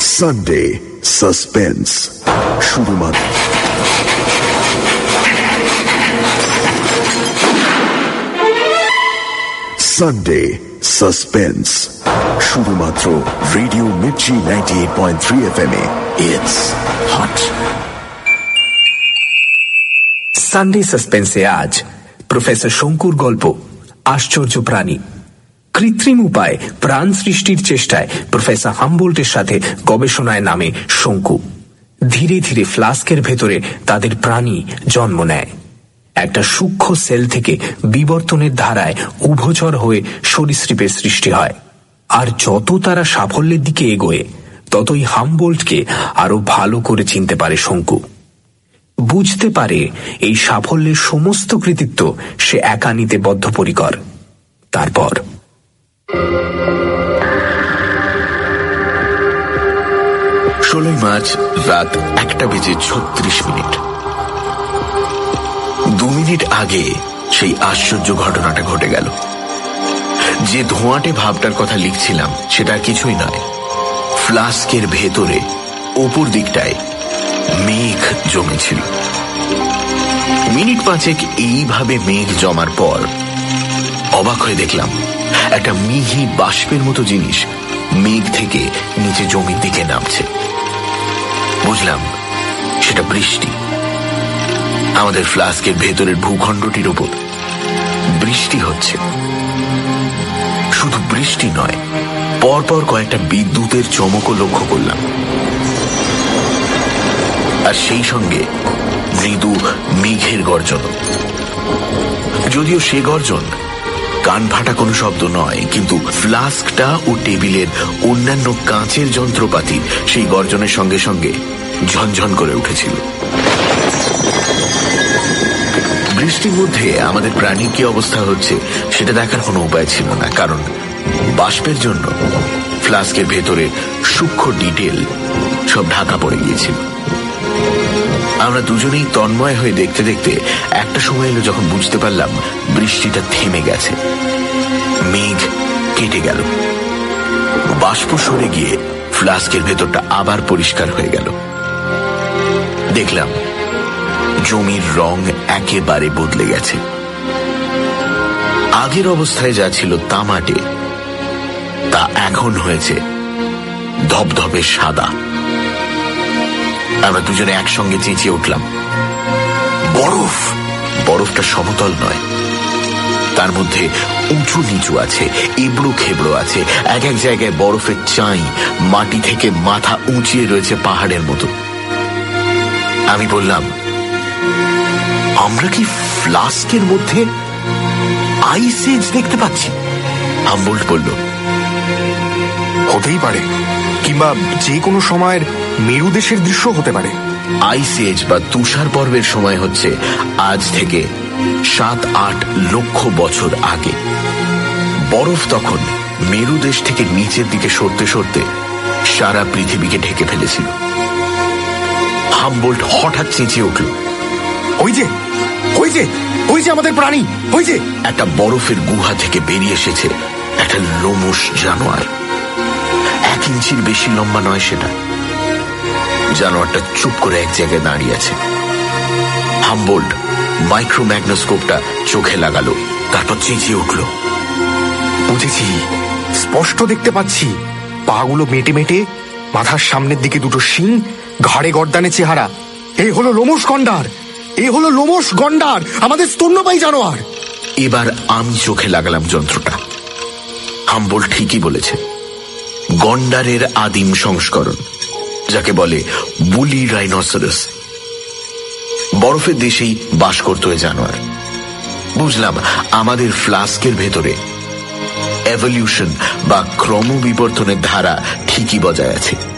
সানডে সাসপেন্স শুধুমাত্র সানডে সাসপেন্স শুধুমাত্র radio Mirchi ninety eight point three F M Sunday সাসপেন্সে আজ প্রফেসর শঙ্কুর গল্প, আশ্চর্য প্রাণী। কৃত্রিম উপায়ে প্রাণ সৃষ্টির চেষ্টায় প্রফেসর হামবোল্টের সাথে গবেষণায় নামে শঙ্কু। ধীরে ধীরে ফ্লাস্কের ভেতরে তাদের প্রাণী জন্ম নেয়। একটা সূক্ষ্ম সেল থেকে বিবর্তনের ধারায় উভচর হয়ে সরীসৃপের সৃষ্টি হয়। আর যত তারা সাফল্যের দিকে এগোয়, ততই হামবোল্টকে আরও ভালো করে চিনতে পারে শঙ্কু। বুঝতে পারে এই সাফল্যের সমস্ত কৃতিত্ব সে একা নিতে বদ্ধপরিকর। তারপর ষোলোই মার্চ রাত একটা বেজে ছত্রিশ মিনিট। দু মিনিট আগে সেই আশ্চর্য ঘটনাটা ঘটে গেল। যে ধোঁয়াটে ভাবটার কথা লিখছিলাম, সেটা আর কিছুই নয়। ফ্লাস্কের ভেতরে, ওপর দিকটায় মেঘ জমেছিল। মিনিট পাঁচেক এইভাবে মেঘ জমার পর অবাক হয়ে দেখলাম, একটা মিহি বাষ্পের মতো জিনিস মেঘ থেকে নিচে জমির দিকে নামছে। বুঝলাম, সেটা বৃষ্টি। আমাদের ফ্লাস্কের ভেতরের ভূখণ্ডটির ওপর বৃষ্টি হচ্ছে। শুধু বৃষ্টি নয়, পরপর কয়েকটা বিদ্যুতের চমকও লক্ষ্য করলাম। আর সেই সঙ্গে মৃদু মেঘের গর্জন। যদিও সে গর্জন কান ফাটা কোনো শব্দ নয়, কিন্তু ফ্লাস্কটা ও টেবিলের অন্যান্য কাঁচের যন্ত্রপাতি সেই গর্জনের সঙ্গে সঙ্গে ঝনঝন করে উঠেছিল। বৃষ্টির মধ্যে আমাদের প্রাণীর কি অবস্থা হচ্ছে, সেটা দেখার কোনো উপায় ছিল না, কারণ বাষ্পের জন্য ফ্লাস্কের ভেতরে সূক্ষ্ম ডিটেল সব ঢাকা পড়ে গিয়েছিল। আমরা দুজনেই তন্ময় হয়ে দেখতে দেখতে একটা সময় এলো যখন বুঝতে পারলাম বৃষ্টিটা থেমে গেছে। মেঘ কেটে গেল। বাষ্প সরে গিয়ে ফ্লাস্কের ভেতরটা আবার পরিষ্কার হয়ে গেল। দেখলাম জমির রং একেবারে বদলে গেছে। আগের অবস্থায় যা ছিল তামাটে, তা এখন হয়েছে ধবধবে সাদা। আমরা দুজনে একসঙ্গে চেঁচিয়ে উঠলাম। বরফ! বরফটা সমতল নয়। তার মধ্যে উঁচু নিচু আছে, এবড়ো খেবড়ো আছে। এক এক জায়গায় বরফের চাই, মাটি থেকে মাথা উঁচিয়ে রয়েছে পাহাড়ের মতো। আমি বললাম আমরা কি ফ্লাস্কের মধ্যে আইস এজ দেখতে পাচ্ছি? হাম্বোল্ট বলল, হতেই পারে, কিংবা যে কোনো সময়ের মেরু দেশের দৃশ্য হতে পারে। আইস এজ বা তুষার পর্বের সময় হচ্ছে আজ থেকে সাত, আট লক্ষ বছর আগে। বরফ তখন মেরু দেশ থেকে নিচের দিকে সরতে সরতে সারা পৃথিবীকে ঢেকে ফেলেছিল। হামবোল্ট হঠাৎ চেঁচিয়ে উঠল ওই যে ওই যে ওই যে আমাদের প্রাণী, ওই যে। একটা বরফের গুহা থেকে বেরিয়ে এসেছে একটা লোমস জানোয়ার। এক ইঞ্চির বেশি লম্বা নয় সেটা। জানোয়ারটা চুপ করে এক জায়গায় দাঁড়িয়ে আছে। হামবোল্ড মাইক্রোম্যাগনোস্কোপটা চোখে লাগালো, তারপর চেঁচিয়ে উঠল। বুঝেছি, স্পষ্ট দেখতে পাচ্ছি। পাগুলো মেটে মেটে, মাথার সামনের দিকে দুটো শিং, ঘাড়ে গর্দানে চেহারা। এই হলো লোমস গন্ডার। এই হলো লোমস গন্ডার, আমাদের স্তন্যপায়ী জানোয়ার। এবার আমি চোখে লাগালাম যন্ত্রটা। হাম্বল ঠিকই বলেছে। গন্ডারের আদিম সংস্করণ, যাকে বলে বুলি রাইনোসরাস। বরফের দেশেই বাস করত এ জানোয়ার। বুঝলাম, আমাদের ফ্লাস্কের ভেতরে এভলিউশন বা ক্রমবিবর্তনের ধারা ঠিকই বজায় আছে।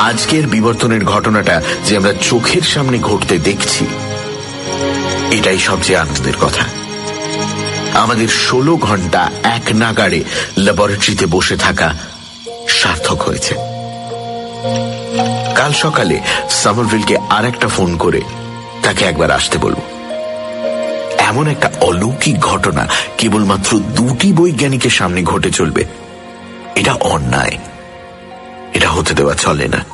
আজকের বিবর্তনের ঘটনাটা যে আমরা চোখের সামনে ঘটতে দেখছি, এটাই সবচেয়ে আনন্দের কথা। আমাদের ষোলো ঘণ্টা এক নাগাড়ে ল্যাবরেটরিতে বসে থাকা সার্থক হয়েছে। কাল সকালে সামারভিলকে আর একটা ফোন করে তাকে একবার আসতে বলব। এমন একটা অলৌকিক ঘটনা কেবলমাত্র দুটি বৈজ্ঞানিকের সামনে ঘটে চলবে। এটা অন্যায়। এটা হতে দেওয়া চলে না।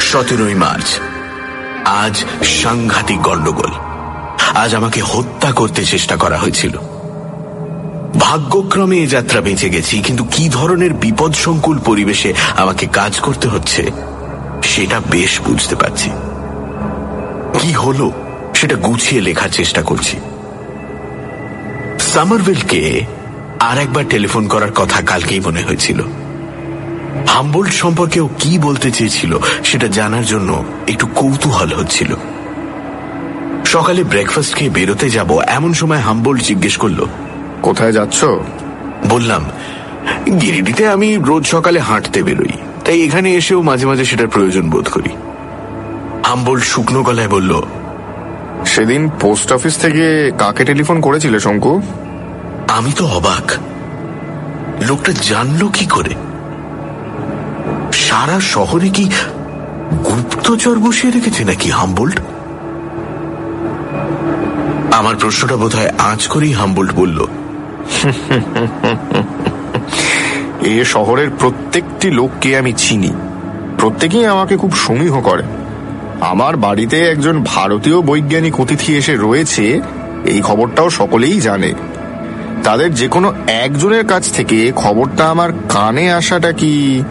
সতেরোই মার্চ। আজ সাংঘাতিক গন্ডগোল আজ আমাকে হত্যা করতে চেষ্টা করা হয়েছিল। ভাগ্যক্রমে এ যাত্রা বেঁচে গেছি, কিন্তু কি ধরনের বিপদসংকুল পরিবেশে আমাকে কাজ করতে হচ্ছে, সেটা বেশ বুঝতে পারছি। কি হলো, সেটা গুছিয়ে লেখার চেষ্টা করছি। সামারভিলকে আর একবার টেলিফোন করার কথা কালকেই মনে হয়েছিল। হাম্বোল্ট সম্পর্কে ও কি বলতে চেয়েছিল সেটা জানার জন্য একটু কৌতূহল হচ্ছিল। সকালে ব্রেকফাস্ট খেয়ে বেরোতে যাব এমন সময় হাম্বোল্ট জিজ্ঞেস করল কোথায় যাচ্ছ? বললাম গিরিডিতে আমি রোজ সকালে হাঁটতে বেরোই তাই এখানে এসেও মাঝে মাঝে সেটার প্রয়োজন বোধ করি। হাম্বোল্ট শুকনো গলায় বলল সেদিন পোস্ট অফিস থেকে কাকে টেলিফোন করেছিলে শঙ্কু? আমি তো অবাক। লোকটা জানলো কি করে? সারা শহরে কি গুপ্তচর বসিয়ে রেখেছে নাকি, হাম্বোল্ট? আমার প্রশ্নটা বোধ হয় আজ করেই হাম্বোল্ট বলল। এ শহরের প্রত্যেকটি লোককে আমি চিনি। প্রত্যেকেই আমাকে খুব সমীহ করে। আমার বাড়িতে একজন ভারতীয় বৈজ্ঞানিক অতিথি এসে রয়েছে, এই খবরটাও সকলেই জানে। তাদের যে কোনো একজনের কাছ থেকে খবরটা আমার কানে আসাটা কি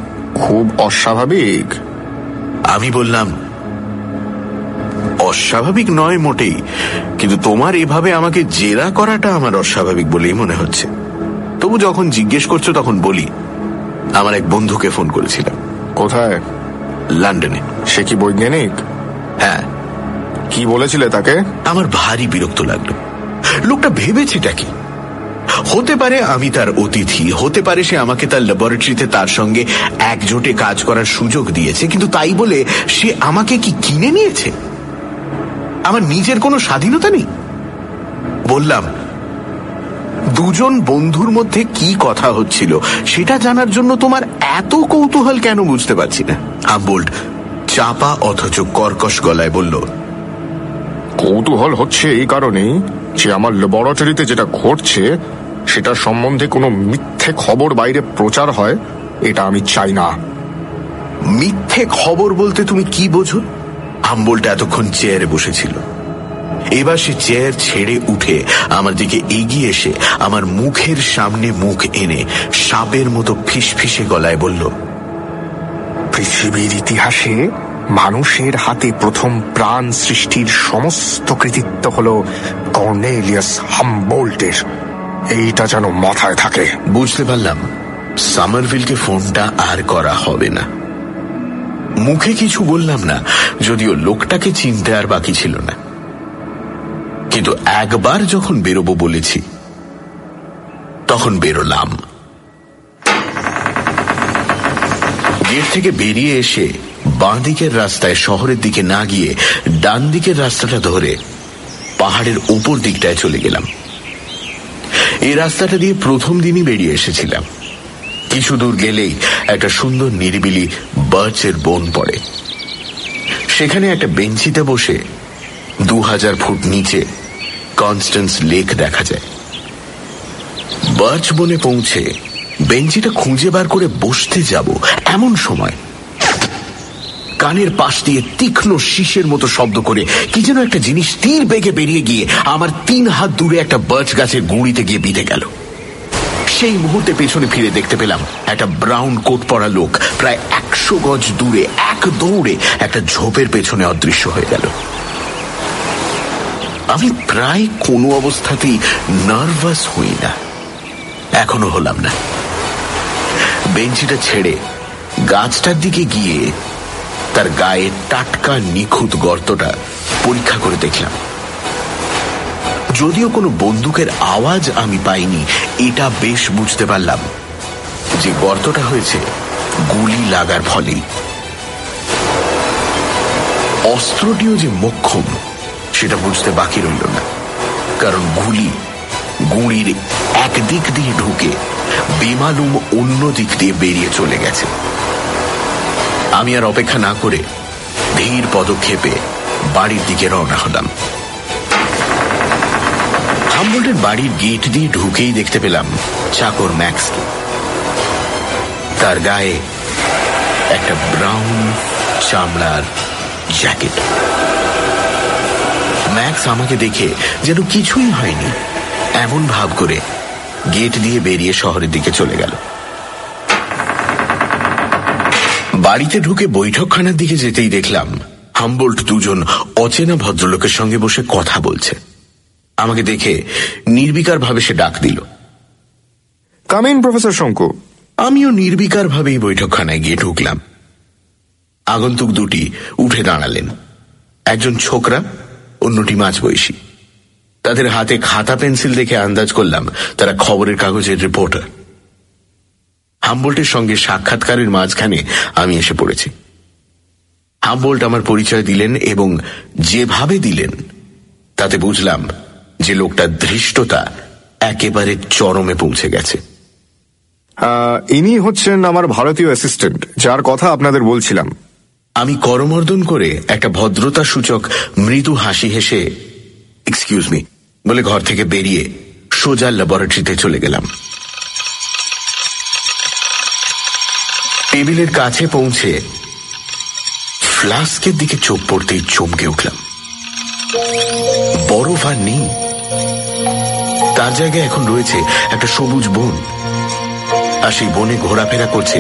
খুব অস্বাভাবিক। আমি বললাম অস্বাভাবিক নয় মোটেই কিন্তু তোমার এভাবে আমাকে জেরা করাটা আমার অস্বাভাবিক বলেই মনে হচ্ছে। তবু যখন জিজ্ঞেস করছ তখন বলি আমার এক বন্ধুকে ফোন করেছিলাম। কোথায়? লন্ডনে। সে কি বৈজ্ঞানিক? হ্যাঁ। কি বলেছিলে তাকে? আমার ভারী বিরক্ত লাগল। লোকটা ভেবেছেটা কি? হতে পারে আমি তার অতিথি, হতে পারে সে আমাকে তার ল্যাবরেটরিতে তার সঙ্গে একজোটে কাজ করার সুযোগ দিয়েছে, কিন্তু তাই বলে সে আমাকে কি কিনে নিয়েছে? আমার নিজের কোনো স্বাধীনতা নেই। বললাম, দুজন বন্ধুর মধ্যে কি কথা হচ্ছিল? সেটা জানার জন্য তোমার এত কৌতূহল কেন বুঝতে পারছি না? হাম্বোল্ড চাপা অথচ কর্কশ গলায় বলল, কৌতূহল হচ্ছে এই কারণেই যে আমার ল্যাবরেটরিতে যেটা ঘটছে সেটা সম্বন্ধে কোনো মিথ্যে খবর বাইরে প্রচার হয় এটা আমি চাই না। মিথ্যে খবর বলতে তুমি কি বোঝো? হাম্বোল্টা এতক্ষণ চেয়ারে বসেছিল। এবার সে চেয়ার ছেড়ে উঠে আমার দিকে এগিয়ে এসে আমার মুখের সামনে মুখ এনে সাপের মতো ফিসফিসে গলায় বলল পৃথিবীর ইতিহাসে মানুষের হাতে প্রথম প্রাণ সৃষ্টির সমস্ত কৃতিত্ব হল কর্নেলিয়াস হামবোল্টের। এইটা যেন মাথায় থাকে। বুঝতে পারলাম। সামারভিলকে ফোনটা আর করা হবে না। মুখে কিছু বললাম না, যদিও লোকটাকে চিনতে আর বাকি ছিল না। কিন্তু একবার যখন বেরোবো বলেছি, তখন বেরোলাম। গেট থেকে বেরিয়ে এসে বাঁ দিকের রাস্তায় শহরের দিকে না গিয়ে ডান দিকের রাস্তাটা ধরে পাহাড়ের উপর দিকটায় চলে গেলাম। এই রাস্তাটা দিয়ে প্রথম দিনই বেরিয়ে এসেছিলাম। কিছু দূর গেলেই একটা সুন্দর নিরিবিলি বার্চের বন পড়ে। সেখানে একটা বেঞ্চিতে বসে দু হাজার ফুট নিচে কনস্ট্যান্স লেক দেখা যায়। বার্চ বনে পৌঁছে বেঞ্চিটা খুঁজে বার করে বসতে যাব এমন সময় কানের পাশ দিয়ে তীক্ষ্ণ শীষের মতো শব্দ করে কি যেন একটা জিনিস তীর বেগে বেরিয়ে গিয়ে আমার তিন হাত দূরে একটা বার্চ গাছের গুঁড়িতে গিয়ে বিঁধে গেল। সেই মুহূর্তে পেছনে ফিরে দেখতে পেলাম একটা ব্রাউন কোট পরা লোক প্রায় একশো গজ দূরে এক দৌড়ে একটা ঝোপের পেছনে অদৃশ্য হয়ে গেল। আমি প্রায় কোনো অবস্থাতেই নার্ভাস হই না। এখনও হলাম না। বেঞ্চিটা ছেড়ে গাছটার দিকে গিয়ে তার গায়ে টাটকা নিখুঁত গর্তটা পরীক্ষা করে দেখলাম। যদিও কোনো বন্দুকের আওয়াজ আমি পাইনি, এটা বেশ বুঝতে পারলাম যে গর্তটা হয়েছে গুলি লাগার ফলেই। অস্ত্রটিও যে মক্ষম, সেটা বুঝতে বাকি রইল না। কারণ গুলি গুঁড়ির একদিক দিয়ে ঢুকে বেমালুম অন্য দিক দিয়ে বেরিয়ে চলে গেছে। আমি আর অপেক্ষা না করে ধীর পদক্ষেপে বাড়ির দিকে রওনা হলাম। হাম্বল্টের বাড়ির গেট দিয়ে ঢুকেই দেখতে পেলাম চাকর ম্যাক্সকে। তার গায়ে একটা ব্রাউন চামড়ার জ্যাকেট। ম্যাক্স আমাকে দেখে যেন কিছুই হয়নি, এমন ভাব করে গেট দিয়ে বেরিয়ে শহরের দিকে চলে গেল। বাড়িতে ঢুকে বৈঠকখানার দিকে যেতেই দেখলাম হাম্বোল্ট দুজন অচেনা ভদ্রলোকের সঙ্গে বসে কথা বলছে। আমাকে দেখে নির্বিকার ভাবে সে ডাক দিল। কামিন প্রফেসর শঙ্কু আমিও নির্বিকার ভাবেই বৈঠকখানায় গিয়ে ঢুকলাম। আগন্তুক দুটি উঠে দাঁড়ালেন। একজন ছোকরা অন্যটি মাঝ বয়সী তাদের হাতে খাতা পেন্সিল দেখে আন্দাজ করলাম তারা খবরের কাগজের রিপোর্টার। হাম্বোল্টের সঙ্গে সাক্ষাৎকারের মাঝখানে আমি এসে পড়েছি। হাম্বোল্ট আমার পরিচয় দিলেন এবং যেভাবে দিলেন তাতে বুঝলাম যে লোকটার ধৃষ্টতা একেবারে চরমে পৌঁছে গেছে। ইনি হচ্ছেন আমার ভারতীয় অ্যাসিস্ট্যান্ট যার কথা আপনাদের বলছিলাম। আমি করমর্দন করে একটা ভদ্রতা সূচক মৃদু হাসি হেসে এক্সকিউজ মি বলে ঘর থেকে বেরিয়ে সোজা ল্যাবরেটরিতে চলে গেলাম। টেবিলের কাছে পৌঁছে ফ্লাস্কের দিকে চোখ পড়তেই চমকে উঠলাম। বরফ আর নেই। তার জায়গায় এখন রয়েছে একটা সবুজ বন। আর সেই বনে ঘোরাফেরা করছে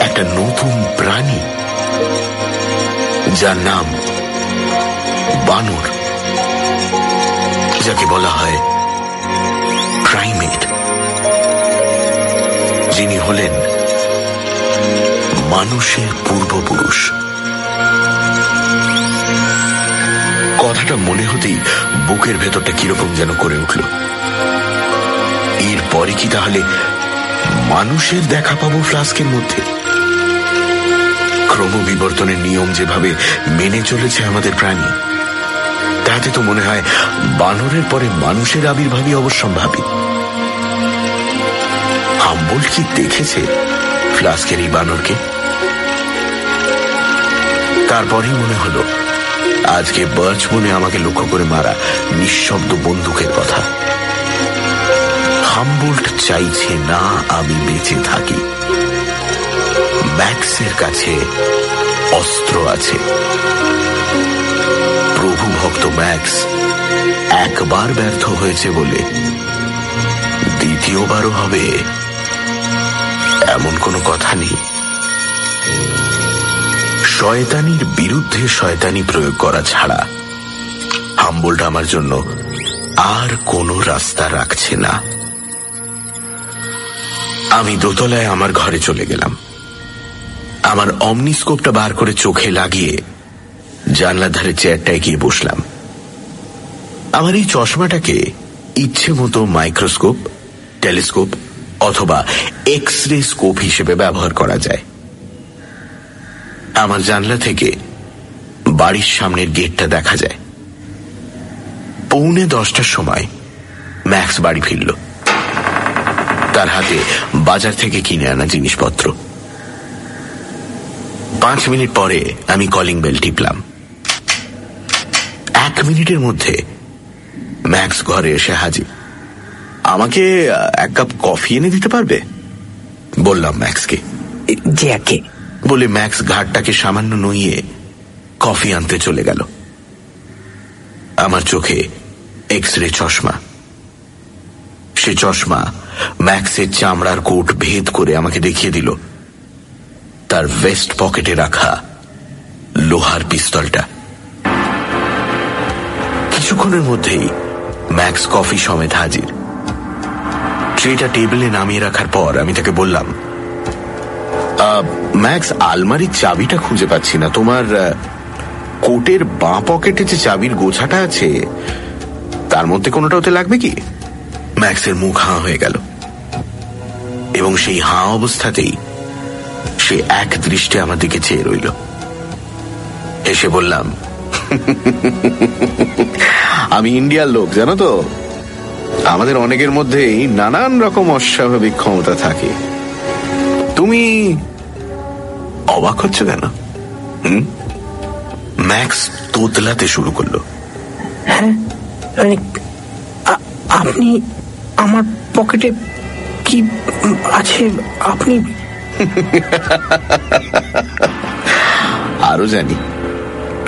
একটা নতুন প্রাণী, যার নাম বানর, যাকে বলা হয় প্রাইমেট যিনি হলেন মানুষের পূর্বপুরুষ। কথাটা মনে হতেই বুকের ভেতরটা কীরকম যেন করে উঠল। এরপরে কি তাহলে মানুষের দেখা পাবো ফ্লাস্কের মধ্যে? ক্রমবিবর্তনের নিয়ম যেভাবে মেনে চলেছে আমাদের প্রাণী, তাতে তো মনে হয় বানরের পরে মানুষের আবির্ভাবই অবশ্যম্ভাবী। আম্বল কি দেখেছে ফ্লাস্কের এই বানরকে? তারপরেই মনে হলো, আজকে বার্চ মনে আমাকে লক্ষ্য করে মারা নিঃশব্দ বন্দুকের কথা। হাম্বোল্ট চাইছে না আমি বেঁচে থাকি। ম্যাক্সের কাছে অস্ত্র আছে। প্রভু ভক্ত ম্যাক্স একবার ব্যর্থ হয়েছে বলে দ্বিতীয়বারও হবে, এমন কোনো কথা নেই। শয়তানির বিরুদ্ধে শয়তানি প্রয়োগ করা ছাড়া হাম্বোল্ট আমার জন্য আর কোনো রাস্তা রাখছে না। আমি দোতলায় আমার ঘরে চলে গেলাম। আমার অমনিস্কোপটা বার করে চোখে লাগিয়ে জানলার ধারে চেয়ারটায় গিয়ে বসলাম। আমার এই চশমাটাকে ইচ্ছে মতো মাইক্রোস্কোপ, টেলিস্কোপ অথবা এক্স রে স্কোপ হিসেবে ব্যবহার করা যায়। আমার জানলা থেকে বাড়ির সামনের গেটটা দেখা যায়। পৌনে দশটার সময় ম্যাক্স বাড়ি ফিরল। তার হাতে বাজার থেকে কিনে আনা জিনিসপত্র। পাঁচ মিনিট পরে আমি কলিং বেল টিপলাম। এক মিনিটের মধ্যে ম্যাক্স ঘরে এসে হাজির। আমাকে এক কাপ কফি এনে দিতে পারবে? বললাম ম্যাক্সকে। জ্যাকে। বলে ম্যাক্স ঘাটটাকে সামান্য নইয়ে কফি আনতে চলে গেল। আমার চোখে এক্স রে চশমা। সে চশমা ম্যাক্সের চামড়ার কোট ভেদ করে আমাকে দেখিয়ে দিল। তার ভেস্ট পকেটে রাখা লোহার পিস্তলটা। কিছুক্ষণের মধ্যেই ম্যাক্স কফি সমেত হাজির। ট্রেটা টেবিলে নামিয়ে রাখার পর আমি তাকে বললাম ম্যাক্স আলমারির চাবিটা খুঁজে পাচ্ছি না। তোমার কোটের বাঁ পকেটে যে চাবির গোছাটা আছে, তার মধ্যে কোনোটা ওতে লাগবে কি? ম্যাক্সের মুখ হাঁ হয়ে গেল। এবং সেই হাঁ অবস্থাতেই সে এক দৃষ্টে আমার দিকে চেয়ে রইল। এসে বললাম, আমি ইন্ডিয়ার লোক, জানো তো? আমাদের অনেকের মধ্যেই নানান রকম অস্বাভাবিক ক্ষমতা থাকে। তুমি অবাক হচ্ছ কেন? হুম? ম্যাক্স তোতলাতে শুরু করল। হ্যাঁ আপনি আমার পকেটে কি আছে? আপনি আরও জানি।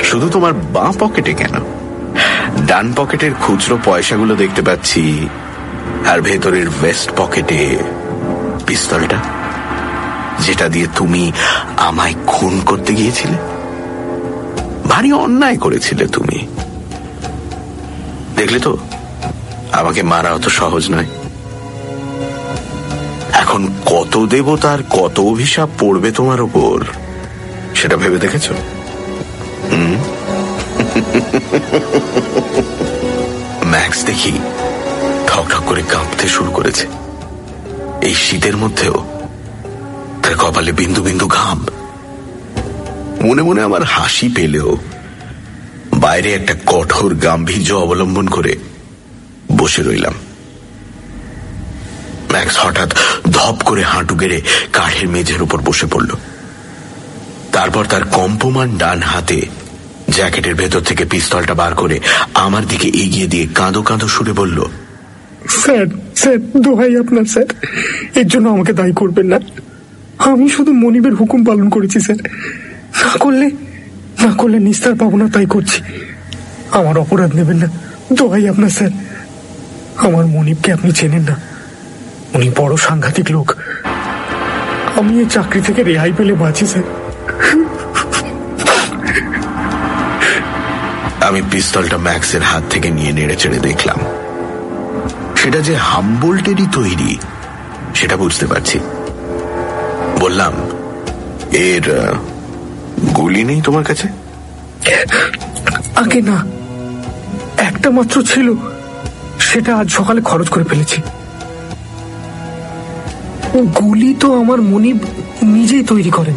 শুধু তোমার বাঁ পকেটে কেন? ডান পকেটের খুচরো পয়সাগুলো দেখতে পাচ্ছি আর ভেতরের ভেস্ট পকেটে পিস্তলটা। যেটা দিয়ে তুমি আমায় খুন করতে গিয়েছিলে? ভারী অন্যায় করেছিলে তুমি। দেখলে তো, আমাকে মারা অত সহজ নয়। এখন কত দেবতার কত অভিশাপ পড়বে তোমার ওপর সেটা ভেবে দেখেছ? ম্যাক্স দেখি ঠক ঠক করে কাঁপতে শুরু করেছে। এই শীতের মধ্যেও তার কপালে বিন্দু বিন্দু ঘাম। মনে মনে আমার হাসি পেলেও বাইরে একটা কঠোর গাম্ভীর্য অবলম্বন করে বসে রইলাম। ম্যাক্স হঠাৎ ধপ করে হাঁটু গেড়ে কাঠের মেঝের উপর বসে পড়ল। তারপর তার কম্পমান ডান হাতে জ্যাকেটের ভেতর থেকে পিস্তলটা বার করে আমার দিকে এগিয়ে দিয়ে কাঁদো কাঁদো সুরে বলল, স্যার স্যার, দোহাই আপনার, স্যার। এর জন্য আমাকে দায়ী করবেন না। আমি শুধু মনিবের হুকুম পালন করেছি, স্যার। না করলে না করলে নিস্তার পাবো না, তাই করছি। আমার অপরাধ নেবেন না। দোহাই আপনার, স্যার। আমার মনিবকে আপনি চেনেন না। উনি বড় সাংঘাতিক লোক। আমি এই চাকরি থেকে রেহাই পেলে বাঁচি, স্যার। আমি পিস্তলটা ম্যাক্সের হাত থেকে নিয়ে নেড়ে চেড়ে দেখলাম। সেটা যে হামবোল্টেরই তৈরি, সেটা বুঝতে পারছি। বললাম এর গুলি নেই তোমার কাছে? আগে না। একটা মাত্র ছিল সেটা আজ সকালে খরচ করে ফেলেছি। গুলি তো আমার মনিব নিজেই তৈরি করেন।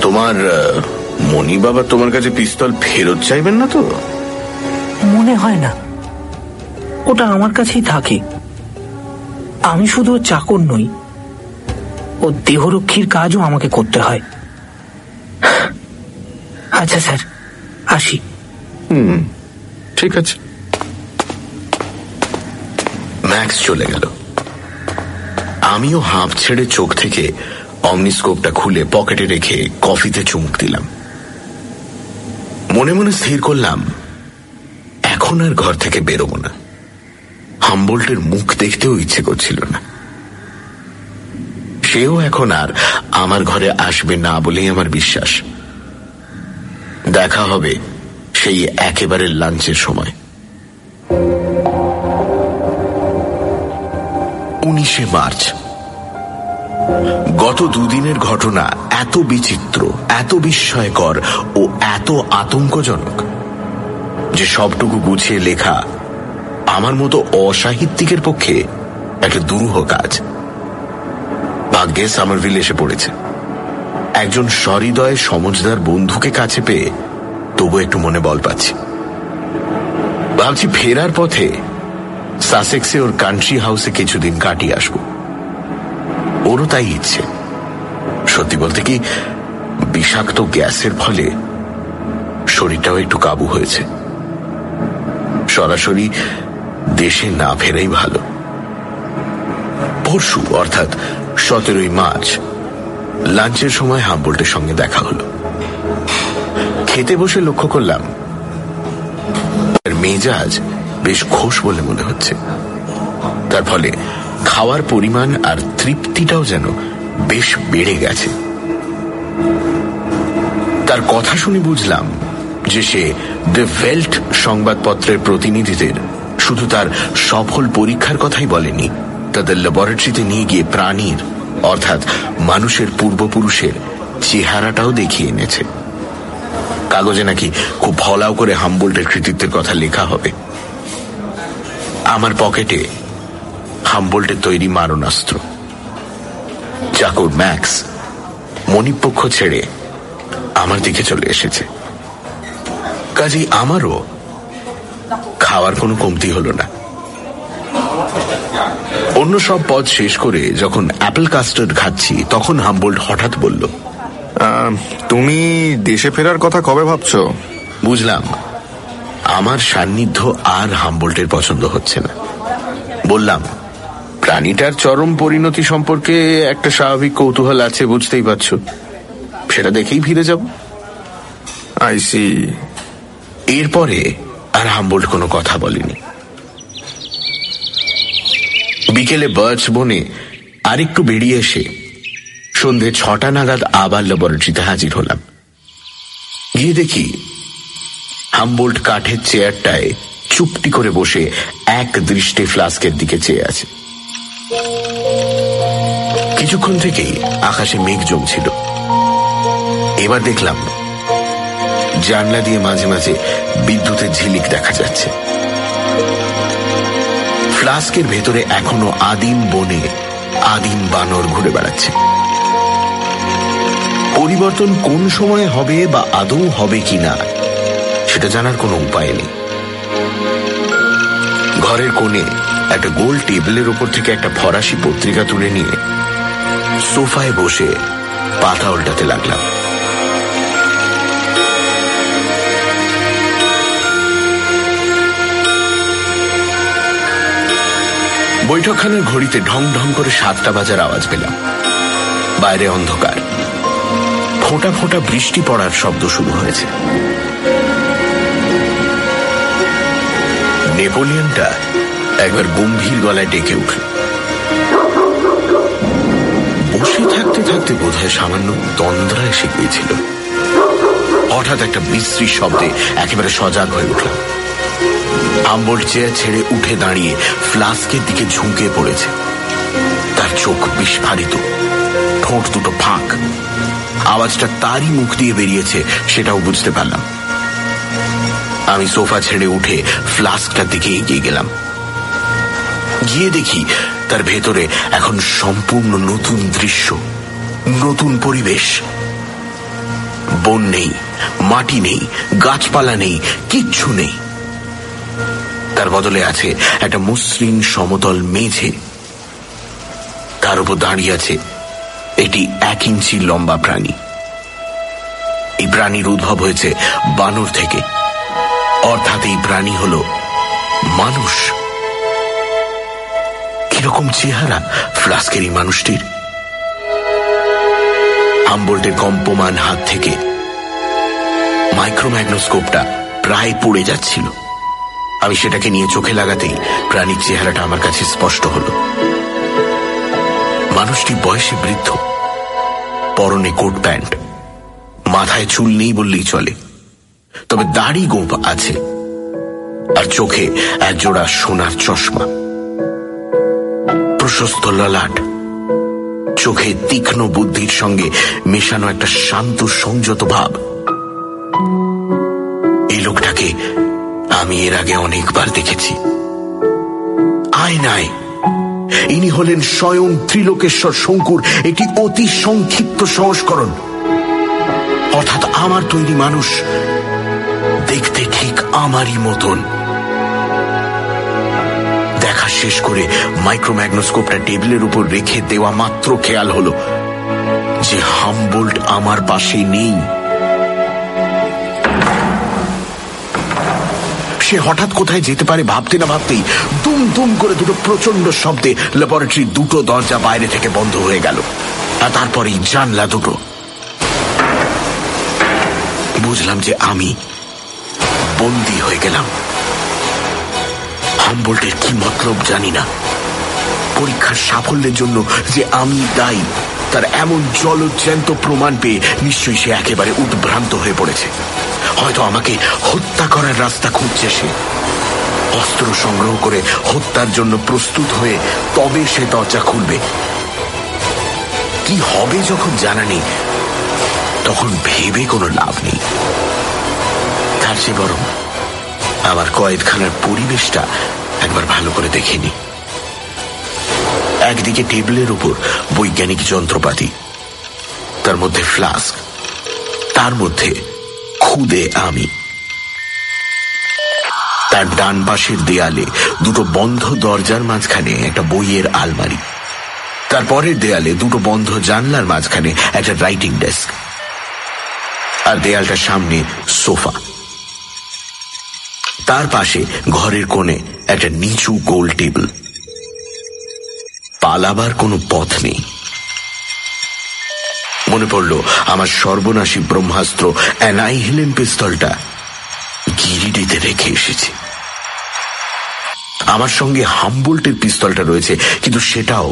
তোমার মনি বাবা তোমার কাছে পিস্তল ফেরত চাইবেন না তো? মনে হয় না। ওটা আমার কাছেই থাকে। আমি শুধু চাকর নই ও দেহরক্ষীর কাজও আমাকে করতে হয়। আচ্ছা স্যার আসি। হুম ঠিক আছে। ম্যাক্স চলে গেল। আমিও হাঁপ ছেড়ে চোখ থেকে অমনিস্কোপটা খুলে পকেটে রেখে কফিতে চুমুক দিলাম। মনে মনে স্থির করলাম এখন আর ঘর থেকে বেরোবো না। হাম্বোল্টের মুখ দেখতেও ইচ্ছে করছিল না। সেও এখন আর আমার ঘরে আসবে না বলেই আমার বিশ্বাস। দেখা হবে সেই একেবারে লাঞ্চের সময়। উনিশে মার্চ। গত দুদিনের ঘটনা এত বিচিত্র, এত বিস্ময়কর ও এত আতঙ্কজনক যে সবটুকু গুছিয়ে লেখা আমার মতো অসাহিত্যিকের পক্ষে একটা দুরূহ কাজ। ভাগ্যে সামারভিল এসে পড়েছে। একজন সহৃদয় সমজদার বন্ধুকে কাছে পেয়ে তবু একটু মনে বল পাচ্ছি। ভাবছি ফেরার পথে সাসেক্সে ওর কান্ট্রি হাউসে কিছুদিন কাটিয়ে আসব। ওরও তাই ইচ্ছে। সত্যি বলতে কি, বিষাক্ত গ্যাসের ফলে শরীরটাও একটু কাবু হয়েছে। সরাসরি দেশে না ফেরাই ভালো। পরশু, অর্থাৎ সতেরোই মার্চ। লাঞ্চের সময় হাম্বোল্টের সঙ্গে দেখা হলো। খেতে বসে লক্ষ্য করলাম মেজাজ বেশ খোশ বলে মনে হচ্ছে। তার ফলে খাওয়ার পরিমাণ আর তৃপ্তিটাও যেন বেশ বেড়ে গেছে। তার কথা শুনে বুঝলাম যে সে দ্য ভেল্ট সংবাদপত্রের প্রতিনিধিদের শুধু তার সফল পরীক্ষার কথাই বলেনি তাদের ল্যাবরেটরিতে নিয়ে গিয়ে প্রাণীর, অর্থাৎ মানুষের পূর্বপুরুষের চেহারাটাও দেখিয়ে এনেছে। কাগজে নাকি খুব ফলাও করে হামবোল্টের কৃতিত্বের কথা লেখা হবে। আমার পকেটে হামবোল্টের তৈরি মারণাস্ত্র। চাকর ম্যাক্স মণিপক্ষ ছেড়ে আমার দিকে চলে এসেছে। কাজেই আমারও খাওয়ার কোনো কমতি হলো না। অন্য সব পদ শেষ করে যখন অ্যাপেল কাস্টার্ড খাচ্ছি তখন হামবোল্ট হঠাৎ বলল তুমি দেশে ফেরার কথা কবে ভাবছ? বুঝলাম। আমার সান্নিধ্য আর হামবোল্টের পছন্দ হচ্ছে না। বললাম প্রাণীটার চরম পরিণতি সম্পর্কে একটা স্বাভাবিক কৌতূহল আছে বুঝতেই পারছ। সেটা দেখেই ফিরে যাব। আইসি এরপরে আর হামবোল্ট কোনো কথা বলেনি। বিকেলে বার্চ বনে আরেকটু বেরিয়ে এসে সন্ধে ছটা নাগাদ আবার ল্যাবরেটরিতে হাজির হলাম। গিয়ে দেখি হামবোল্ট কাঠের চেয়ারটায় চুপটি করে বসে এক দৃষ্টি ফ্লাস্কের দিকে চেয়ে আছে। কিছুক্ষণ থেকেই আকাশে মেঘ জমছিল। এবার দেখলাম জানলা দিয়ে মাঝে মাঝে বিদ্যুতের ঝিলিক দেখা যাচ্ছে। ফ্লাস্কের ভেতরে এখনও আদিম বনে আদিম বানর ঘুরে বেড়াচ্ছে। পরিবর্তন কোন সময়ে হবে বা আদৌ হবে কিনা, সেটা জানার কোনো উপায় নেই। ঘরের কোণে একটা গোল টেবিলের ওপর থেকে একটা ফরাসি পত্রিকা তুলে নিয়ে সোফায় বসে পাতা উল্টাতে লাগলাম। বৈঠকখানার ঘড়িতে ঢং ঢং করে সাতটা বাজার আওয়াজ পেলাম। বাইরে অন্ধকার। ফোঁটা ফোঁটা বৃষ্টি পড়ার শব্দ শুরু হয়েছে। নেপোলিয়নটা একবার গম্ভীর গলায় ডেকে উঠল। বসে থাকতে থাকতে বোধহয় সামান্য তন্দ্রা এসে গিয়েছিল। হঠাৎ একটা বিশ্রী শব্দে একেবারে সজাগ হয়ে উঠলাম। আম্বল চেয়ার ছেড়ে উঠে দাঁড়িয়ে ফ্লাস্কের দিকে ঝুঁকে পড়েছে। তার চোখ বিস্ফারিত। ঠোঁট দুটো ফাঁক। আওয়াজটা তারই মুখ দিয়ে বেরিয়েছে, সেটাও বুঝতে পারলাম। আমি সোফা ছেড়ে উঠে ফ্লাস্কটার দিকে এগিয়ে গেলাম। গিয়ে দেখি তার ভেতরে এখন সম্পূর্ণ নতুন দৃশ্য, নতুন পরিবেশ। বন নেই, মাটি নেই, গাছপালা নেই, কিচ্ছু নেই। তার বদলে আছে একটা মসৃণ সমতল মেঝে। তার উপর দাঁড়িয়ে আছে এটি এক ইঞ্চি লম্বা প্রাণী। এই প্রাণীর উদ্ভব হয়েছে বানর থেকে। অর্থাৎ এই প্রাণী হল মানুষ। কীরকম চেহারা ফ্লাস্কের এই মানুষটির। হামবোল্টের কম্পমান হাত থেকে মাইক্রোম্যাগনোস্কোপটা প্রায় পড়ে যাচ্ছিল। আমি সেটাকে নিয়ে চোখে লাগাতেই প্রাণীর চেহারাটা আমার কাছে স্পষ্ট হল। মানুষটি বয়সে বৃদ্ধ। পরনে কোট প্যান্ট। মাথায় চুল নেই বললেই চলে। তবে দাড়ি গোপ আছে। আর চোখে একজোড়া সোনার চশমা। প্রশস্ত ললাট। চোখে তীক্ষ্ণ বুদ্ধির সঙ্গে মেশানো একটা শান্ত, সংযত ভাব। আমি এর আগে অনেকবার দেখেছি। আয় নাই। ইনি হলেন স্বয়ং ত্রিলোকেশ্বর শঙ্কুর একটি অতি সংক্ষিপ্ত সংস্করণ। অর্থাৎ আমার তৈরি মানুষ দেখতে ঠিক আমারই মতন। দেখা শেষ করে মাইক্রোম্যাগনোস্কোপটা টেবিলের উপর রেখে দেওয়া মাত্র খেয়াল হলো যে হামবোল্ট আমার পাশে নেই। সে হঠাৎ কোথায় যেতে পারে ভাবতে না ভাবতেই দুম দুম করে দুটো প্রচণ্ড শব্দে ল্যাবরেটরির দুটো দরজা বাইরে থেকে বন্ধ হয়ে গেল। আর তারপরেই জানলা দুটো। বুঝলাম যে আমি বন্দি হয়ে গেলাম। হামবোল্টের কি মতলব জানি না। পরীক্ষার সাফল্যের জন্য যে আমি দায়ী, তার এমন জলজ্যান্ত প্রমাণ পেয়ে নিশ্চয়ই সে একেবারে উদ্ভ্রান্ত হয়ে পড়েছে। হয়তো আমাকে হত্যা করার রাস্তা খুঁজছে সে। অস্ত্র সংগ্রহ করে হত্যার জন্য প্রস্তুত হয়ে তবে সে দরজা খুলবে। কি হবে যখন জানা নেই, তখন ভেবে কোনো লাভ নেই। তার চেয়ে বরং আমার কয়েদখানার পরিবেশটা একবার ভালো করে দেখে নি। একদিকে টেবিলের উপর বৈজ্ঞানিক যন্ত্রপাতি, তার মধ্যে ফ্লাস্ক, তার মধ্যে খুদে আমি। তার ডান পাশের দেয়ালে দুটো বন্ধ দরজার মাঝখানে একটা বইয়ের আলমারি। তারপরের দেয়ালে দুটো বন্ধ জানলার মাঝখানে একটা রাইটিং ডেস্ক আর দেয়ালটার সামনে সোফা। তার পাশে ঘরের কোণে একটা নিচু গোল টেবিল। পালাবার কোনো পথ নেই। মনে পড়ল, আমার সর্বনাশী ব্রহ্মাস্ত্র অ্যানাইহিলেন পিস্তলটা গিরিডিতে রেখে এসেছি। আমার সঙ্গে হামবোল্টের পিস্তলটা রয়েছে, কিন্তু সেটাও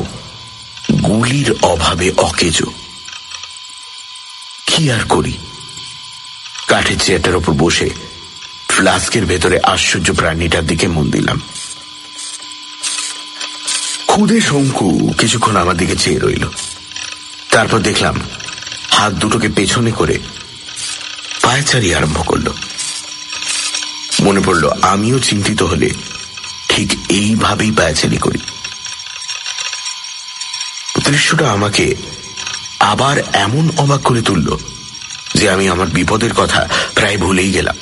গুলির অভাবে অকেজ। কি আর করি? কাঠের চেয়ারটার ওপর বসে ফ্লাস্কের ভেতরে আশ্চর্য প্রাণীটার দিকে মন দিলাম। খুদে শঙ্কু কিছুক্ষণ আমার দিকে চেয়ে রইল। তারপর দেখলাম হাত দুটোকে পেছনে করে পায়চারি আরম্ভ করল। মনে পড়ল, আমিও চিন্তিত হলে ঠিক এইভাবেই পায়চারি করি। দৃশ্যটা আমাকে আবার এমন অবাক করে তুলল যে আমি আমার বিপদের কথা প্রায় ভুলেই গেলাম।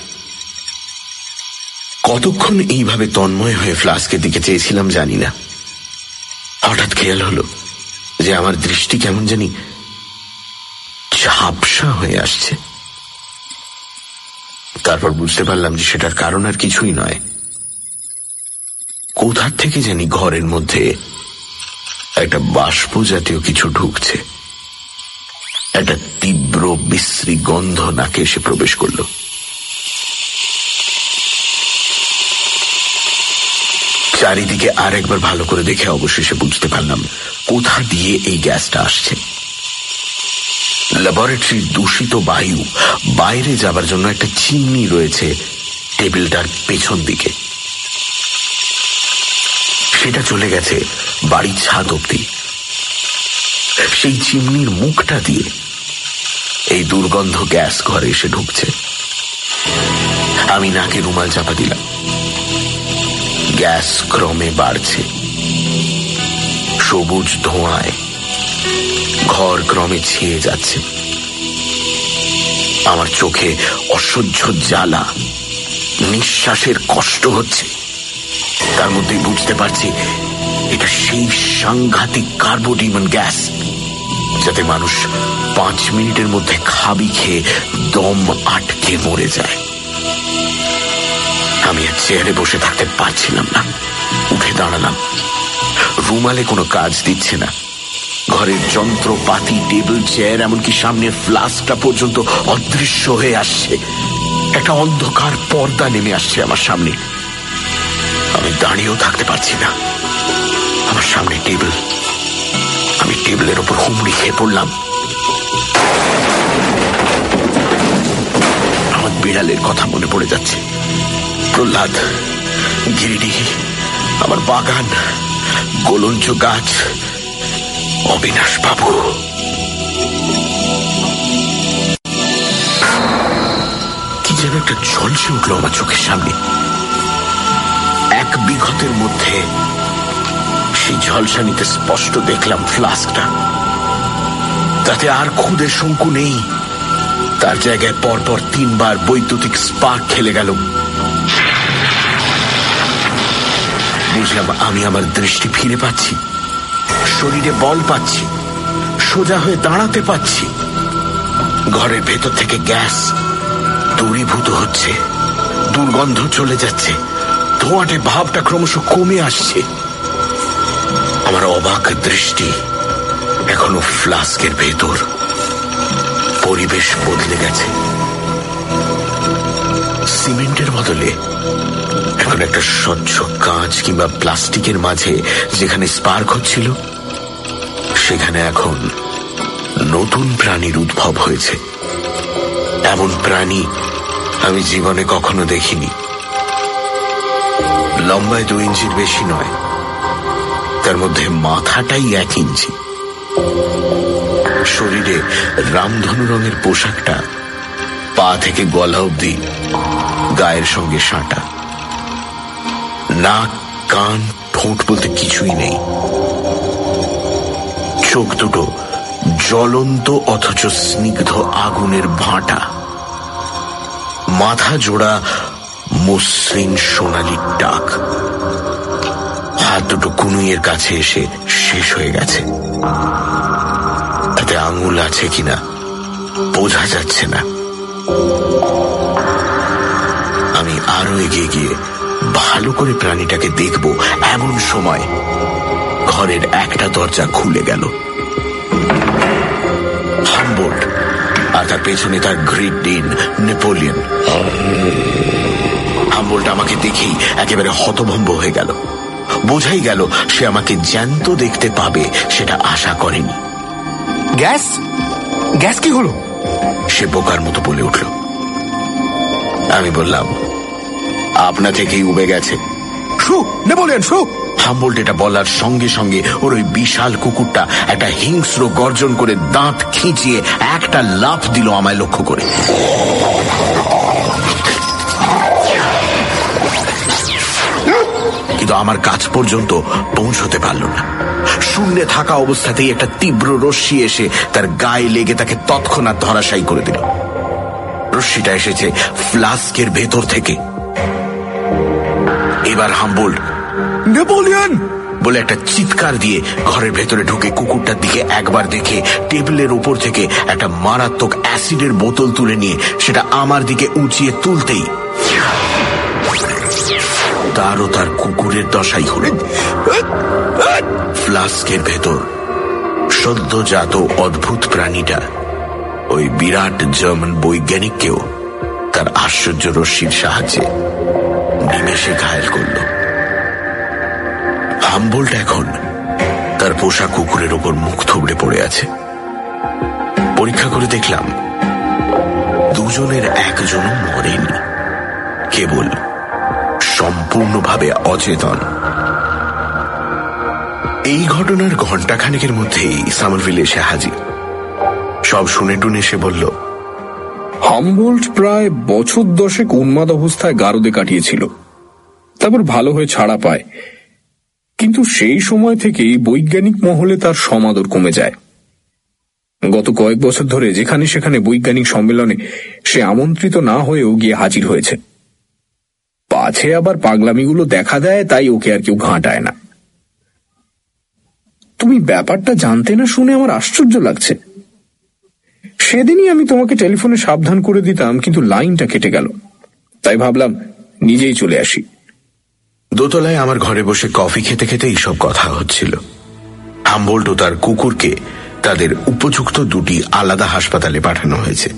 কতক্ষণ এইভাবে তন্ময় হয়ে ফ্লাস্কের দিকে চেয়েছিলাম জানি না। হঠাৎ খেয়াল হলো যে আমার দৃষ্টি কেমন জানি ঝাপসা হয়ে আসছে। তারপর বুঝতে পারলাম যে সেটার কারণ আর কিছুই নয়। কোথার থেকে জানি ঘরের মধ্যে একটা বাষ্প জাতীয় কিছু ঢুকছে। একটা তীব্র, বিশ্রী গন্ধ নাকে এসে প্রবেশ করল। চারিদিকে আর একবার ভালো করে দেখে অবশেষে বুঝতে পারলাম কোথা দিয়ে এই গ্যাসটা আসছে। ল্যাবরেটরির দূষিত বায়ু। বাইরে যাবার জন্য একটা চিমনি রয়েছে টেবিলটার পেছন দিকে। সেটা চলে গেছে বাড়ির ছাদ অব্দি সেই চিমনির মুখটা দিয়ে এই দুর্গন্ধ গ্যাস ঘরে এসে ঢুকছে। আমি নাকে রুমাল চাপা দিলাম। গ্যাস ক্রমে বাড়ছে। সবুজ ধোঁয়ায় ঘর ক্রমে ছেয়ে যাচ্ছে। আমার চোখে অসহ্য জ্বালা, নিঃশ্বাসের কষ্ট হচ্ছে। তার মধ্যেই বুঝতে পারছি, এটা সেই সাংঘাতিক কার্বোডিমন গ্যাস, যাতে মানুষ পাঁচ মিনিটের মধ্যে খাবি খেয়ে দম আটকে মরে যায়। আমি আর চেয়ারে বসে থাকতে পারছিলাম না, উঠে দাঁড়ালাম। রুমালে কোনো কাজ দিচ্ছে না। ঘরের যন্ত্রপাতি, টেবিল, চেয়ার, এমনকি সামনে ফ্লাস্কটা পর্যন্ত অদৃশ্য হয়ে আসছে। একটা অন্ধকার পর্দা নেমে আসছে আমার সামনে। আমি দাঁড়িয়েও থাকতে পারছি না। আমার সামনে টেবিল। আমি টেবিলের ওপর হুমড়ি খেয়ে পড়লাম। আমার বিড়ালের কথা মনে পড়ে যাচ্ছে। প্রহ্লাদ, গিরিডিহি, আমার বাগান গোলঞ্চ গাছ অবিনাশ বাবু। কি যেন একটা ঝলসে উঠল আমার চোখের সামনে। এক বিঘতের মধ্যে সেই ঝলসানিতে স্পষ্ট দেখলাম ফ্লাস্কটা। তাতে আর খুদে শঙ্কু নেই। তার জায়গায় পরপর তিনবার বৈদ্যুতিক স্পার্ক খেলে গেল। বুঝলাম আমি আমার দৃষ্টি ফিরে পাচ্ছি। শরীরে বল পাচ্ছি, সোজা হয়ে দাঁড়াতে পাচ্ছি। ঘরের ভেতর থেকে গ্যাস দূরীভূত হচ্ছে, দুর্গন্ধ চলে যাচ্ছে, ধোঁয়াটে ভাবটা ক্রমশ কমে আসছে। আমার অবাক দৃষ্টি এখনও ফ্লাস্কের ভেতর। পরিবেশ বদলে গেছে। সিমেন্টের বদলে। এখন একটা স্বচ্ছ কাঁচ কিংবা প্লাস্টিকের মাঝে যেখানে স্পার্ক হচ্ছিল সেখানে এখন নতুন প্রাণীর উদ্ভব হয়েছে। এমন প্রাণী আমি জীবনে কখনো দেখিনি। লম্বায় দু ইঞ্চির বেশি নয়, তার মধ্যে মাথাটাই এক ইঞ্চি। শরীরে রামধনু রঙের পোশাকটা পা থেকে গলা অবধি গায়ের সঙ্গে সাঁটা। নাক, কান, ঠোঁট বলতে কিছুই নেই। চোখ দুটো, জ্বলন্ত অথচ স্নিগ্ধ আগুনের ভাঁটা। মাথা জোড়া মসৃণ সোনালির ডাক। হাত দুটো কুনুইয়ের কাছে এসে শেষ হয়ে গেছে। তাতে আঙুল আছে কিনা, বোঝা যাচ্ছে না। আমি আরও এগিয়ে গিয়ে ভালো করে প্রাণীটাকে দেখব এমন সময় ঘরের একটা দরজা খুলে গেল। হামবোল্ট আর তার পেছনে তার গ্রেট ডিন নেপোলিয়ন। হামবোল্ট আমাকে দেখেই একেবারে হতভম্ব হয়ে গেল। বোঝাই গেল সে আমাকে জ্যান্ত দেখতে পাবে সেটা আশা করেনি। গ্যাস? গ্যাস কি হলো? সে বোকার মতো বলে উঠল। আমি বললাম আপনা থেকেই উবে গেছে। শু নেপোলিয়ন শু! হাম্বোল্ট এটা বলার সঙ্গে সঙ্গে ওর ওই বিশাল কুকুরটা একটা হিংস্র গর্জন করে দাঁত খিঁচিয়ে একটা লাফ দিল আমায় লক্ষ্য করে। কিন্তু আমার কাছ পর্যন্ত পৌঁছতে পারল না। শূন্যে থাকা অবস্থাতেই একটা তীব্র রশ্মি এসে তার গায়ে লেগে তাকে তৎক্ষণাৎ ধরাশায়ী করে দিল। রশ্মিটা এসেছে ফ্লাস্কের ভেতর থেকে। এবার হাম্বোল্ট নেপোলিয়ন! বলে একটা চিৎকার দিয়ে ঘরের ভেতরে ঢুকে কুকুরটার দিকে একবার দেখে টেবিলের উপর থেকে একটা মারাত্মক অ্যাসিডের বোতল তুলে নিয়ে সেটা আমার দিকে উঁচিয়ে তুলতেই তারও তার কুকুরের দশাই হল। ফ্লাস্কের ভেতর, সদ্যজাত অদ্ভুত প্রাণীটা, ওই বিরাট জার্মান বৈজ্ঞানিককেও তার আশ্চর্য রশ্মির সাহায্যে নিমেষে ঘায়ল করল। হাম্বোল্ট এখন তার পোষা কুকুরের ওপর মুখ থুবড়ে পড়ে আছে। পরীক্ষা করে দেখলাম, দুজনের একজনও মরেনি। কেবল সম্পূর্ণভাবে অচেতন। এই ঘটনার ঘণ্টাখানেকের মধ্যেই সামারভিল এসে হাজির। সব শুনে টুনে সে বলল, হামবোল্ট প্রায় বছর দশেক উন্মাদ অবস্থায় গারদে কাটিয়েছিল। তারপর ভালো হয়ে ছাড়া পায়। কিন্তু সেই সময় থেকেই বৈজ্ঞানিক মহলে তার সমাদর কমে যায়। গত কয়েক বছর ধরে যেখানে সেখানে বৈজ্ঞানিক সম্মেলনে সে আমন্ত্রিত না হয়েও গিয়ে হাজির হয়েছে। পাছে আবার পাগলামিগুলো দেখা দেয়, তাই ওকে আর কেউ ঘাঁটায় না। তুমি ব্যাপারটা জানতে না শুনে আমার আশ্চর্য লাগছে। সেদিনই আমি তোমাকে টেলিফোনে সাবধান করে দিতাম, কিন্তু লাইনটা কেটে গেল। তাই ভাবলাম, নিজেই চলে আসি। দোতলায় আমার ঘরে বসে কফি খেতে খেতে এইসব কথা হচ্ছিল। হাম্বোল্ট ও তার কুকুরকে তাদের উপযুক্ত দুটি আলাদা হাসপাতালে পাঠানো হয়েছে।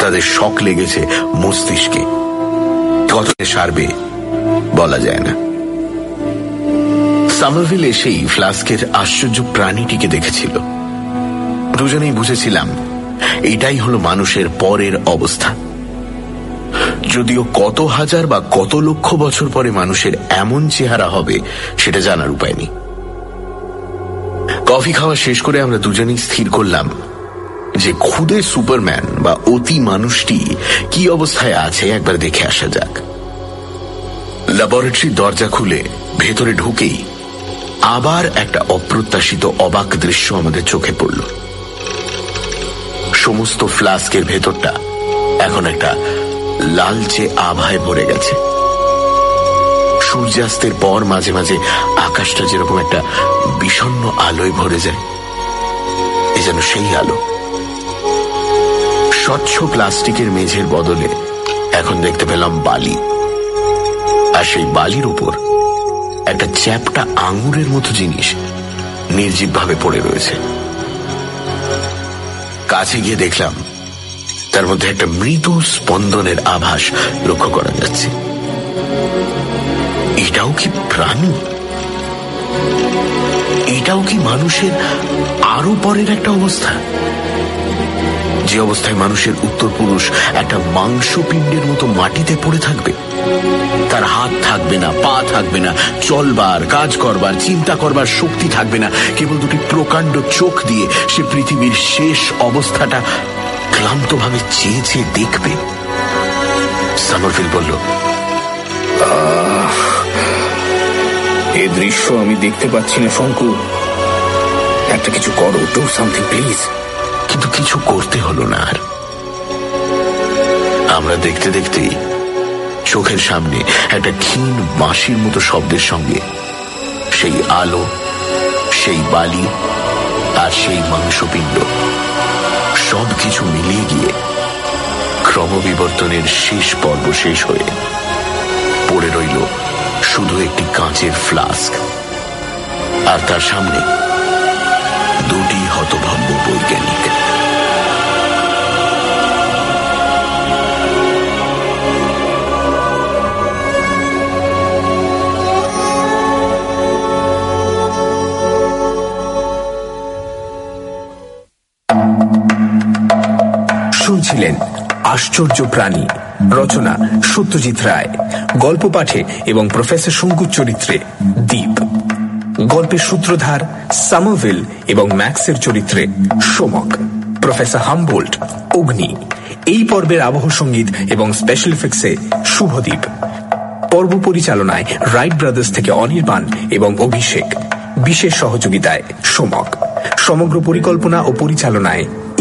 তাদের শখ লেগেছে মস্তিষ্কে। কত সারবে বলা যায় না। সামারভিল এসেই ফ্লাস্কের আশ্চর্য প্রাণীটিকে দেখেছিল। দুজনেই বুঝেছিলাম, এটাই হলো মানুষের পরের অবস্থা। যদিও কত হাজার বা কত লক্ষ বছর পরে মানুষের এমন চেহারা হবে, সেটা জানার উপায় নেই। কফি খাওয়া শেষ করে আমরা দুজনেই স্থির করলাম যে খুদে সুপারম্যান বা অতি মানুষটি কি অবস্থায় আছে একবার দেখে আসা যাক। ল্যাবরেটরির দরজা খুলে ভেতরে ঢুকেই আবার একটা অপ্রত্যাশিত অবাক দৃশ্য আমাদের চোখে পড়ল। সমস্ত ফ্লাস্কের ভেতরটা এখন একটা লালচে আভায় ভরে গেছে। সূর্যাস্তের পর মাঝে মাঝে আকাশটা যেরকম একটা বিষণ্ন আলোয় ভরে যায়, এ যেন সেই আলো। স্বচ্ছ প্লাস্টিকের মেঝের বদলে এখন দেখতে পেলাম বালি। আর সেই বালির উপর একটা চ্যাপটা আঙুরের মতো জিনিস নির্জীবভাবে পড়ে রয়েছে। কাছে গিয়ে দেখলাম তার মধ্যে একটা মৃত স্পন্দনের আভাস লক্ষ্য করা যাচ্ছে। এটাও কি প্রাণী? এটাও কি মানুষের আরও পরের একটা অবস্থা? যে অবস্থায় মানুষের উত্তর পুরুষ একটা মাংসপিণ্ডের মতো মাটিতে পড়ে থাকবে। তার হাত থাকবে না, পা থাকবে না, চলবার, কাজ করবার, চিন্তা করবার শক্তি থাকবে না। কেবল দুটি প্রকাণ্ড চোখ দিয়ে সে পৃথিবীর শেষ অবস্থাটা ক্লান্তভাবে চেয়ে চেয়ে দেখবে। সামরফিল বলল এ দৃশ্য আমি দেখতে পাচ্ছি না শঙ্কু। একটা কিছু করো ডু সামথিং প্লিজ কিন্তু কিছু করতে হলো না আর। আমরা দেখতে দেখতেই চোখের সামনে একটা ক্ষীণ বাঁশির মতো শব্দের সঙ্গে সেই আলো সেই বালি আর সেই মাংসপিণ্ড সব কিছু মিলিয়ে গিয়ে ক্রমবিবর্তনের শেষ পর্ব শেষ হয়ে পড়ে রইল শুধু একটি কাঁচের ফ্লাস্ক। আর তার সামনে দুটি হতভম্ব বৈজ্ঞানিক। শুনছিলেন আশ্চর্য প্রাণী, রচনা সত্যজিৎ রায়, গল্প পাঠে এবং প্রফেসর শঙ্কুর চরিত্রে দ্বীপ গল্পের সূত্রধার সামাভিল এবং ম্যাক্সের চরিত্রে সোমক। প্রফেসর হামবোল্ট, অগ্নি। এই পর্বের আবহ সংগীত এবং স্পেশাল এফেক্টসে শুভদ্বীপ পর্ব পরিচালনায় রাইট ব্রাদার্স থেকে অনির্বাণ এবং অভিষেক। বিশেষ সহযোগিতায় সোমক। সমগ্র পরিকল্পনা ও পরিচালনায়